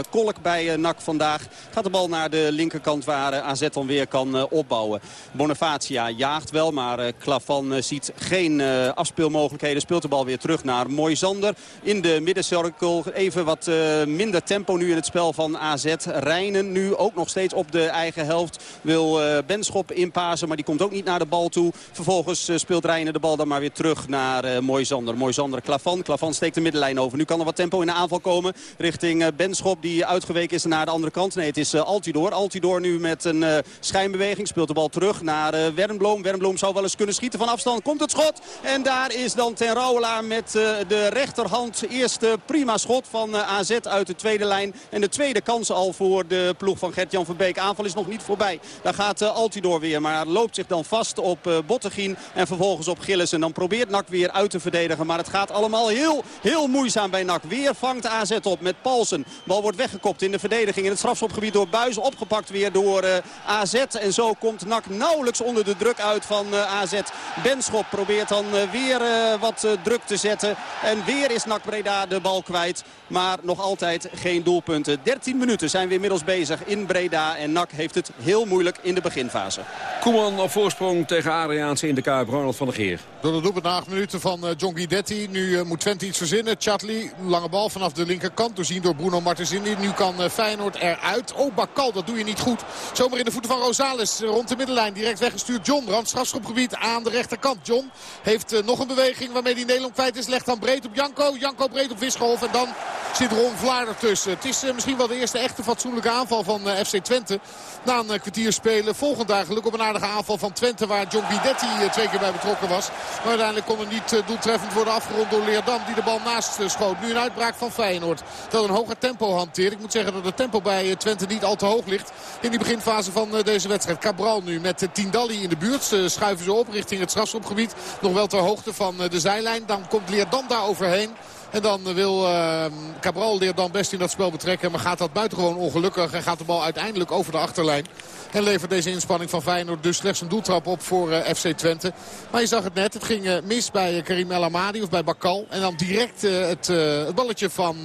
kolk bij NAC vandaag. Gaat de bal naar de linkerkant waar AZ dan weer kan opbouwen. Bonifacia jaagt wel, maar Klavan ziet geen afspeelmogelijkheden. Speelt de bal weer terug naar Moisander. In de middencirkel even wat minder tempo nu in het spel van AZ. Rijnen nu ook nog steeds op de eigen helft. Wil Benschop inpasen, maar die komt ook niet naar de bal toe. Vervolgens uh, speelt Rijnen de bal dan maar weer terug naar uh, Moisander. Moisander, Klavan. Klavan steekt de middenlijn over. Nu kan er wat tempo in de aanval komen richting uh, Benschop die uitgeweken is naar de andere kant. Nee, het is Altidor. Altidor nu met een schijnbeweging speelt de bal terug naar Wernbloem. Wernbloem zou wel eens kunnen schieten van afstand. Komt het schot en daar is dan Ten Rouwelaar met de rechterhand. Eerste prima schot van AZ uit de tweede lijn. En de tweede kans al voor de ploeg van Gert-Jan van Beek. Aanval is nog niet voorbij. Daar gaat Altidor weer. Maar loopt zich dan vast op uh, Bottegien en vervolgens op Gillis. En dan probeert NAC weer uit te verdedigen. Maar het gaat allemaal heel, heel moeizaam bij NAC. Weer vangt AZ op met Paulsen. Bal wordt weggekopt in de verdediging in het strafschopgebied door Buis. Opgepakt weer door uh, AZ. En zo komt NAC nauwelijks onder de druk uit van uh, AZ. Benschop probeert dan weer wat druk te zetten. En weer is NAC Breda de bal kwijt. Maar nog altijd geen doelpunten. 13 minuten zijn we inmiddels bezig in Breda. En NAC heeft het heel moeilijk in de begin beginfase. Koeman op voorsprong tegen Adriaanse in de Kuip. Ronald van der Geer. Door de doelpunt na acht minuten van eh, John Guidetti. Nu eh, moet Twente iets verzinnen. Chatli, lange bal vanaf de linkerkant. Doorzien door Bruno Martens in. Nu kan eh, Feyenoord eruit. Oh, Bakal, dat doe je niet goed. Zomaar in de voeten van Rosales. Rond de middenlijn. Direct weggestuurd. John, rand strafschopgebied aan de rechterkant. John heeft nog een beweging waarmee hij Nederland kwijt is. Legt dan breed op Janko. Janko breed op Wisgerhof. En dan zit Ron Vlaar ertussen. Het is misschien wel de eerste echte fatsoenlijke aanval van FC Twente. Na een kwartier spelen. Volgend eigenlijk op een aardige aanval van Twente. Waar John Guidetti twee keer bij betrokken was. Maar uiteindelijk kon het niet doeltreffend worden afgerond door Leerdam. Die de bal naast schoot. Nu een uitbraak van Feyenoord. Dat een hoger tempo hanteert. Ik moet zeggen dat het tempo bij Twente niet al te hoog ligt. In die beginfase van deze wedstrijd. Cabral nu met Tindalli in de buurt. Ze schuiven ze op richting het strafschopgebied. Nog wel ter hoogte van de zijlijn. Dan komt Leerdam daar overheen. En dan wil uh, Cabral dan best in dat spel betrekken. Maar gaat dat buitengewoon ongelukkig. En gaat de bal uiteindelijk over de achterlijn. En levert deze inspanning van Feyenoord dus slechts een doeltrap op voor uh, FC Twente. Maar je zag het net. Het ging mis bij Karim El Amadi of bij Bakal. En dan direct het, het, balletje van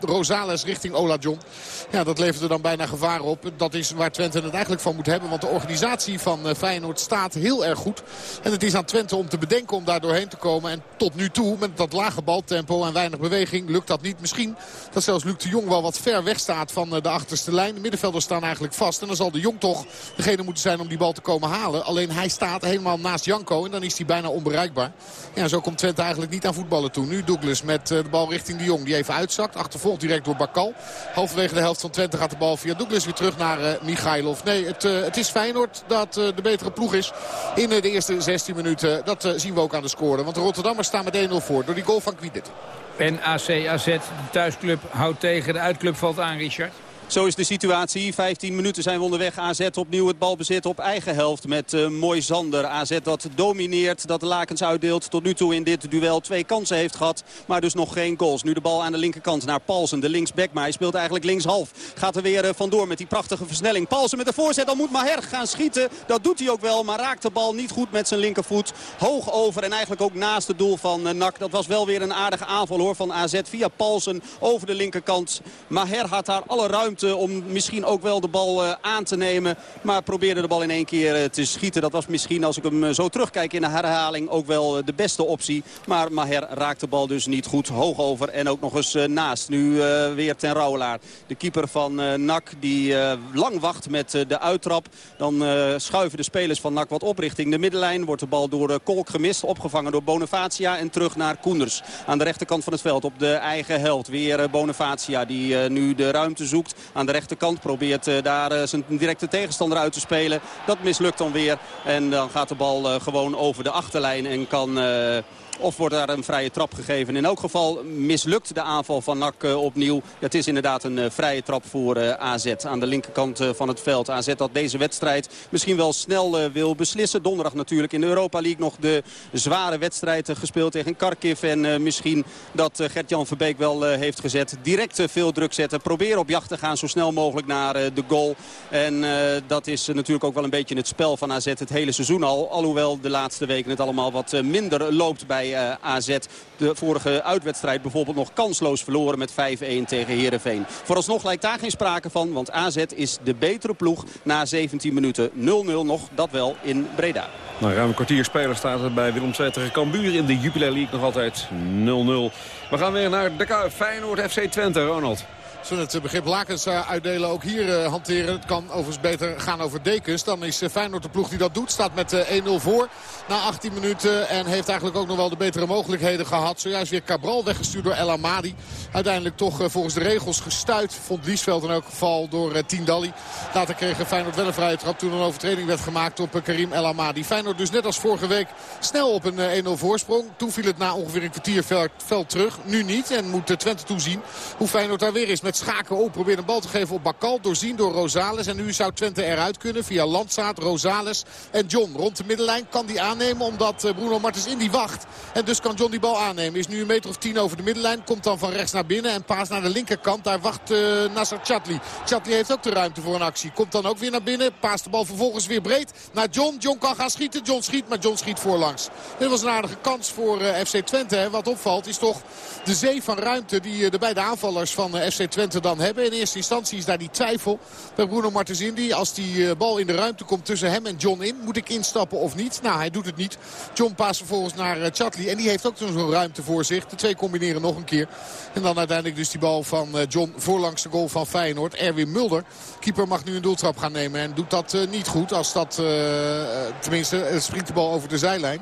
Rosales richting Ola John. Ja, dat levert er dan bijna gevaar op. Dat is waar Twente het eigenlijk van moet hebben. Want de organisatie van Feyenoord staat heel erg goed. En het is aan Twente om te bedenken om daar doorheen te komen. En tot nu toe met dat lage baltempo en weinig beweging lukt dat niet. Misschien dat zelfs Luc de Jong wel wat ver weg staat van de achterste lijn. De middenvelders staan eigenlijk vast. En dan zal de Jong toch degene moeten zijn om die bal te komen halen. Alleen hij staat helemaal naast Janko en dan is hij bijna onbereikbaar. Ja, zo komt Twente eigenlijk niet aan voetballen toe. Nu Douglas met de bal richting de Jong die even uitzakt. Achtervolgt direct door Bakal. Halverwege de helft van Twente gaat de bal via Douglas weer terug naar uh, Michailov. Nee, het, het is Feyenoord dat de betere ploeg is in de eerste 16 minuten. Dat zien we ook aan de score. Want de Rotterdammers staan met 1-0 voor door die goal van Quidet. En AC AZ, de thuisclub, houdt tegen. De uitclub valt aan, Richard. Zo is de situatie. 15 minuten zijn we onderweg. AZ opnieuw het balbezit op eigen helft met uh, Mooi Zander. AZ dat domineert, dat de lakens uitdeelt. Tot nu toe in dit duel twee kansen heeft gehad. Maar dus nog geen goals. Nu de bal aan de linkerkant naar Paulsen, de linksback. Maar hij speelt eigenlijk linkshalf. Gaat er weer uh, vandoor met die prachtige versnelling. Paulsen met de voorzet. Dan moet Maher gaan schieten. Dat doet hij ook wel. Maar raakt de bal niet goed met zijn linkervoet. Hoog over en eigenlijk ook naast het doel van uh, NAC. Dat was wel weer een aardige aanval hoor van AZ via Paulsen over de linkerkant. Maher had daar alle ruimte om misschien ook wel de bal uh, aan te nemen. Maar probeerde de bal in één keer uh, te schieten. Dat was misschien, als ik hem zo terugkijk in de herhaling, ook wel de beste optie. Maar Maher raakt de bal dus niet goed hoog over. En ook nog eens naast. Nu weer ten Rouwelaar. De keeper van NAC die lang wacht met de uittrap. Dan schuiven de spelers van NAC wat op richting de middenlijn. Wordt de bal door Kolk gemist. Opgevangen door Bonifacia. En terug naar Koenders. Aan de rechterkant van het veld op de eigen helft. Weer Bonifacia die nu de ruimte zoekt. Aan de rechterkant probeert uh, daar uh, zijn directe tegenstander uit te spelen. Dat mislukt dan weer. En dan gaat de bal uh, gewoon over de achterlijn en kan... Of wordt daar een vrije trap gegeven. In elk geval mislukt de aanval van NAC uh, opnieuw. Het is inderdaad een uh, vrije trap voor uh, AZ aan de linkerkant van het veld. AZ dat deze wedstrijd misschien wel snel wil beslissen. Donderdag natuurlijk in de Europa League nog de zware wedstrijd gespeeld tegen Kharkiv. En misschien dat Gert-Jan Verbeek wel heeft gezet. Direct veel druk zetten. Proberen op jacht te gaan zo snel mogelijk naar de goal. En dat is natuurlijk ook wel een beetje het spel van AZ het hele seizoen al. Alhoewel de laatste weken het allemaal wat minder loopt bij uh, AZ. De vorige uitwedstrijd bijvoorbeeld nog kansloos verloren met 5-1 tegen Heerenveen. Vooralsnog lijkt daar geen sprake van, want AZ is de betere ploeg na 17 minuten 0-0 nog, dat wel in Breda. Nou, ruim een kwartier speler staat er bij Willem II tegen Cambuur in de Jupiler League nog altijd 0-0. We gaan weer naar de Kuip, Feyenoord FC Twente, Ronald. Zullen het begrip lakens eh, uitdelen ook hier uh, hanteren. Het kan overigens beter gaan over dekens. Dan is uh, Feyenoord de ploeg die dat doet. Staat met 1-0 voor na 18 minuten. En heeft eigenlijk ook nog wel de betere mogelijkheden gehad. Zojuist weer Cabral weggestuurd door El Amadi. Uiteindelijk toch volgens de regels gestuit. Vond Liesveld in elk geval door Tindalli. Later kreeg Feyenoord wel een vrije trap. Toen een overtreding werd gemaakt op Karim El Amadi. Feyenoord dus net als vorige week snel op een 1-0 voorsprong. Toen viel het na ongeveer een kwartier veld terug. Nu niet. En moet Twente toezien hoe Feyenoord daar weer is met Schaken op. Probeert een bal te geven op Bakal. Doorzien door Rosales. En nu zou Twente eruit kunnen via Landsaat, Rosales en John. Rond de middenlijn kan die aannemen omdat eh, Bruno Martens in die wacht. En dus kan John die bal aannemen. Is nu een meter of tien over de middenlijn. Komt dan van rechts naar binnen en paas naar de linkerkant. Daar wacht uh, Nasser Chatli. Chatli heeft ook de ruimte voor een actie. Komt dan ook weer naar binnen. Paast de bal vervolgens weer breed naar John. John kan gaan schieten. John schiet, maar John schiet voorlangs. Dit was een aardige kans voor uh, FC Twente. Hè. Wat opvalt is toch de zee van ruimte die de beide aanvallers van FC Twente Twente dan hebben. In eerste instantie is daar die twijfel bij Bruno Martens Indy. Als die eh, bal in de ruimte komt tussen hem en John in. Moet ik instappen of niet? Nou, hij doet het niet. John paast vervolgens naar eh, Chatley. En die heeft ook zo'n ruimte voor zich. De twee combineren nog een keer. En dan uiteindelijk dus die bal van eh, John voorlangs de goal van Feyenoord. Erwin Mulder. Keeper mag nu een doeltrap gaan nemen. En doet dat niet goed. Als dat, tenminste, springt de bal over de zijlijn.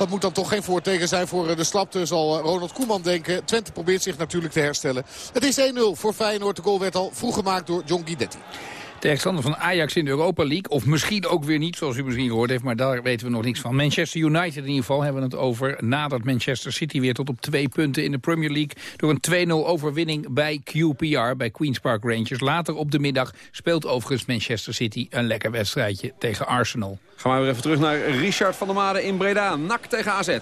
Dat moet dan toch geen voorteken zijn voor de slapte, zal Ronald Koeman denken. Twente probeert zich natuurlijk te herstellen. Het is 1-0 voor Feyenoord. De goal werd al vroeg gemaakt door John Guidetti. Tegenstander van Ajax in de Europa League. Of misschien ook weer niet, zoals u misschien gehoord heeft. Maar daar weten we nog niks van. Manchester United in ieder geval hebben we het over. Nadat Manchester City weer tot op twee punten in de Premier League. Door een 2-0 overwinning bij QPR, bij Queen's Park Rangers. Later op de middag speelt overigens Manchester City een lekker wedstrijdje tegen Arsenal. Gaan we weer even terug naar Richard van der Made in Breda. NAC tegen AZ.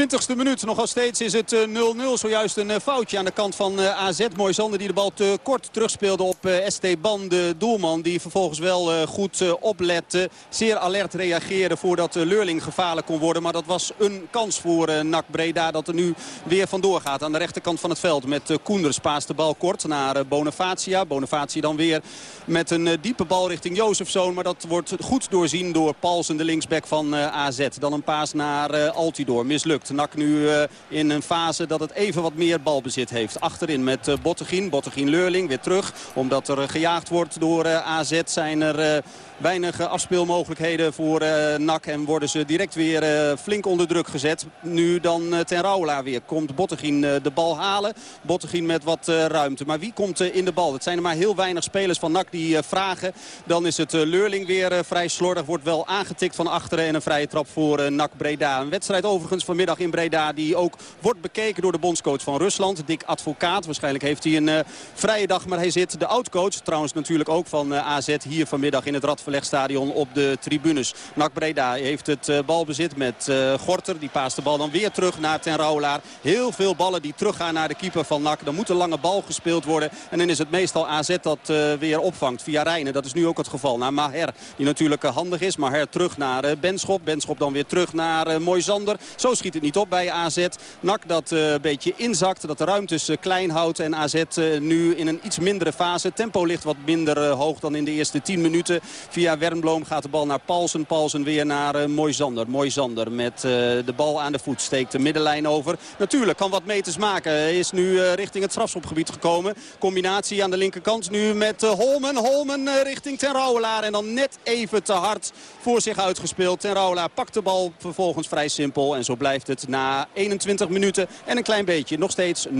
20ste minuut. Nog steeds is het 0-0. Zojuist een foutje aan de kant van AZ. Mooi Zander die de bal te kort terugspeelde op Esteban, de doelman. Die vervolgens wel goed oplette. Zeer alert reageerde voordat Leurling gevaarlijk kon worden. Maar dat was een kans voor NAC Breda dat er nu weer vandoor gaat. Aan de rechterkant van het veld met Koenders paast de bal kort naar Bonifacia. Bonifacia dan weer met een diepe bal richting Jozefzoon. Maar dat wordt goed doorzien door Paulsen, de linksback van AZ. Dan een paas naar Altidor. Mislukt. Nak nu uh, in een fase dat het even wat meer balbezit heeft. Achterin met uh, Bottegien. Bottegien Leurling weer terug. Omdat er uh, gejaagd wordt door AZ zijn er weinig afspeelmogelijkheden voor uh, NAC. En worden ze direct weer uh, flink onder druk gezet. Nu dan ten Rauwelaar weer. Komt Bottegien de bal halen. Bottegien met wat ruimte. Maar wie komt in de bal? Het zijn er maar heel weinig spelers van NAC die vragen. Dan is het Leurling weer vrij slordig. Wordt wel aangetikt van achteren. En een vrije trap voor NAC Breda. Een wedstrijd overigens vanmiddag in Breda. Die ook wordt bekeken door de bondscoach van Rusland. Dick Advocaat. Waarschijnlijk heeft hij een vrije dag. Maar hij zit de oudcoach. Trouwens natuurlijk ook van AZ hier vanmiddag in het Radverlegstadion op de tribunes. NAC Breda heeft het uh, balbezit met uh, Gorter. Die paast de bal dan weer terug naar Ten Rouwelaar. Heel veel ballen die teruggaan naar de keeper van NAC. Dan moet een lange bal gespeeld worden. En dan is het meestal AZ dat uh, weer opvangt via Rijnen. Dat is nu ook het geval. Naar Maher, die natuurlijk handig is. Maher terug naar Benschop. Benschop dan weer terug naar Moisander. Zo schiet het niet op bij AZ. NAC dat een beetje inzakt. Dat de ruimtes klein houdt. En AZ nu in een iets mindere fase. Tempo ligt wat minder hoog dan in de eerste 10 minuten. Via Wernbloem gaat de bal naar Paulsen. Paulsen weer naar uh, Moisander. Moisander met uh, de bal aan de voet. Steekt de middenlijn over. Natuurlijk kan wat meters maken. Is nu uh, richting het strafschopgebied gekomen. Combinatie aan de linkerkant nu met Holmen. Holmen richting Ten Rouwelaar. En dan net even te hard voor zich uitgespeeld. Ten Rouwelaar pakt de bal vervolgens vrij simpel. En zo blijft het na 21 minuten en een klein beetje. Nog steeds 0-0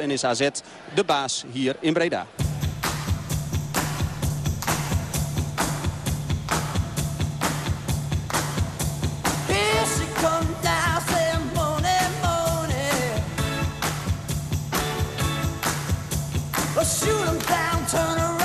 en is AZ de baas hier in Breda. Shoot 'em down, turn around,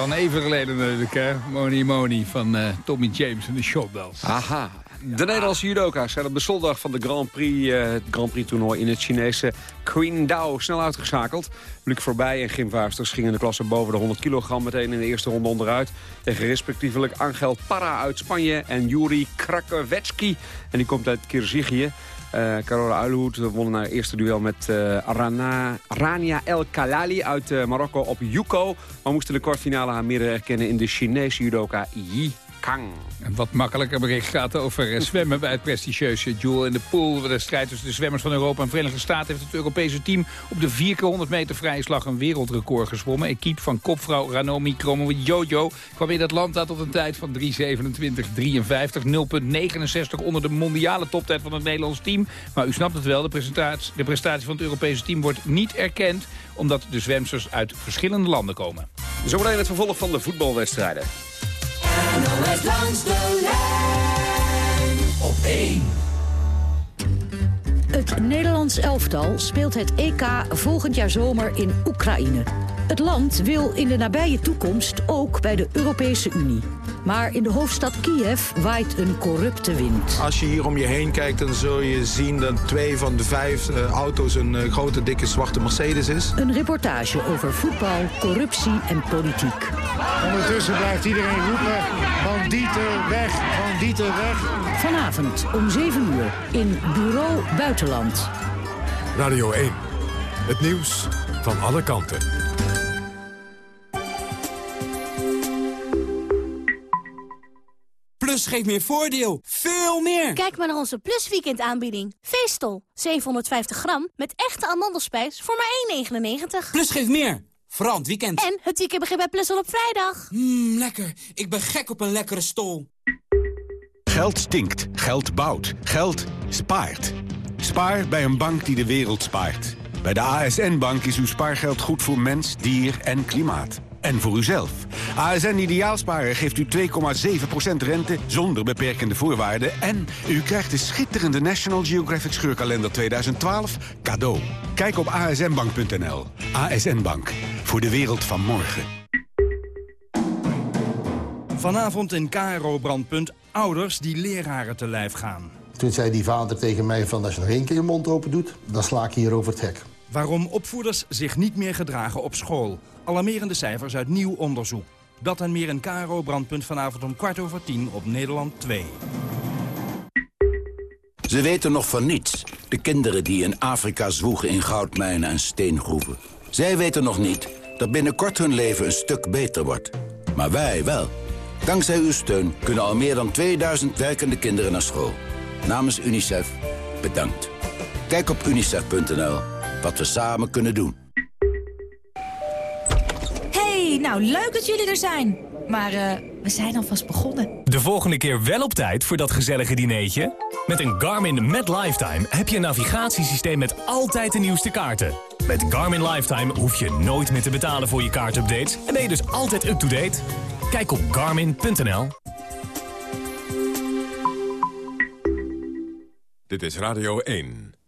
Van even geleden natuurlijk, hè. Moni Moni van eh, Tommy James en de Shotbells. Aha. De Nederlandse judoka's zijn op de slotdag van de Grand Prix, eh, het Grand Prix toernooi in het Chinese Qingdao snel uitgeschakeld. Luc Voorbij en Gim Vaarsters gingen de klasse boven de 100 kilogram meteen in de eerste ronde onderuit. Tegen respectievelijk Angel Parra uit Spanje en Yuri Krakowetski. En die komt uit Kirgizië. Eh Carola Uilhoed won haar eerste duel met eh, Rania El Kalali uit eh, Marokko op Yuko. Maar moesten de kwartfinale haar midden erkennen in de Chinese judoka Yi Kang. Een wat makkelijker bericht gaat over eh, zwemmen bij het prestigieuze Jewel in de Pool. De strijd tussen de zwemmers van Europa en Verenigde Staten... heeft het Europese team op de 4 keer 100 meter vrije slag een wereldrecord gezwommen. Equipe van kopvrouw Ranomi Kromowidjojo kwam in Atlanta tot een tijd van 3.27.53. 0,69 onder de mondiale toptijd van het Nederlands team. Maar u snapt het wel, de prestatie, de prestatie van het Europese team wordt niet erkend... omdat de zwemsters uit verschillende landen komen. Zometeen het vervolg van de voetbalwedstrijden. NOS langs de lijn op 1. Het Nederlands elftal speelt het EK volgend jaar zomer in Oekraïne. Het land wil in de nabije toekomst ook bij de Europese Unie. Maar in de hoofdstad Kiev waait een corrupte wind. Als je hier om je heen kijkt, dan zul je zien dat twee van de vijf eh, auto's een eh, grote, dikke, zwarte Mercedes is. Een reportage over voetbal, corruptie en politiek. Ondertussen blijft iedereen roepen, bandieten weg, bandieten weg. Vanavond om 7 uur in Bureau Buitenland. Radio 1. Het nieuws van alle kanten. Plus geeft meer voordeel. Veel meer. Kijk maar naar onze Plus Weekend aanbieding. Veestel. 750 gram met echte amandelspijs voor maar 1,99. Plus geeft meer. Vooral het weekend. En het weekend begint bij Plus al op vrijdag. Mmm, lekker. Ik ben gek op een lekkere stol. Geld stinkt, geld bouwt, geld spaart. Spaar bij een bank die de wereld spaart. Bij de ASN-bank is uw spaargeld goed voor mens, dier en klimaat. En voor uzelf. ASN Ideaalsparen geeft u 2,7% rente zonder beperkende voorwaarden... en u krijgt de schitterende National Geographic Scheurkalender 2012 cadeau. Kijk op asnbank.nl. ASN Bank. Voor de wereld van morgen. Vanavond in KRO Brandpunt ouders die leraren te lijf gaan. Toen zei die vader tegen mij van als je nog één keer je mond open doet, dan sla ik hier over het hek. Waarom opvoeders zich niet meer gedragen op school. Alarmerende cijfers uit nieuw onderzoek. Dat en meer in KRO Brandpunt vanavond om kwart over tien op Nederland 2. Ze weten nog van niets. De kinderen die in Afrika zwoegen in goudmijnen en steengroeven. Zij weten nog niet dat binnenkort hun leven een stuk beter wordt. Maar wij wel. Dankzij uw steun kunnen al meer dan 2000 werkende kinderen naar school. Namens UNICEF, bedankt. Kijk op unicef.nl wat we samen kunnen doen. Hey, nou leuk dat jullie er zijn. Maar eh, we zijn alvast begonnen. De volgende keer wel op tijd voor dat gezellige dineetje? Met een Garmin Met Lifetime heb je een navigatiesysteem met altijd de nieuwste kaarten. Met Garmin Lifetime hoef je nooit meer te betalen voor je kaartupdates... en ben je dus altijd up-to-date. Kijk op garmin.nl. Dit is Radio 1.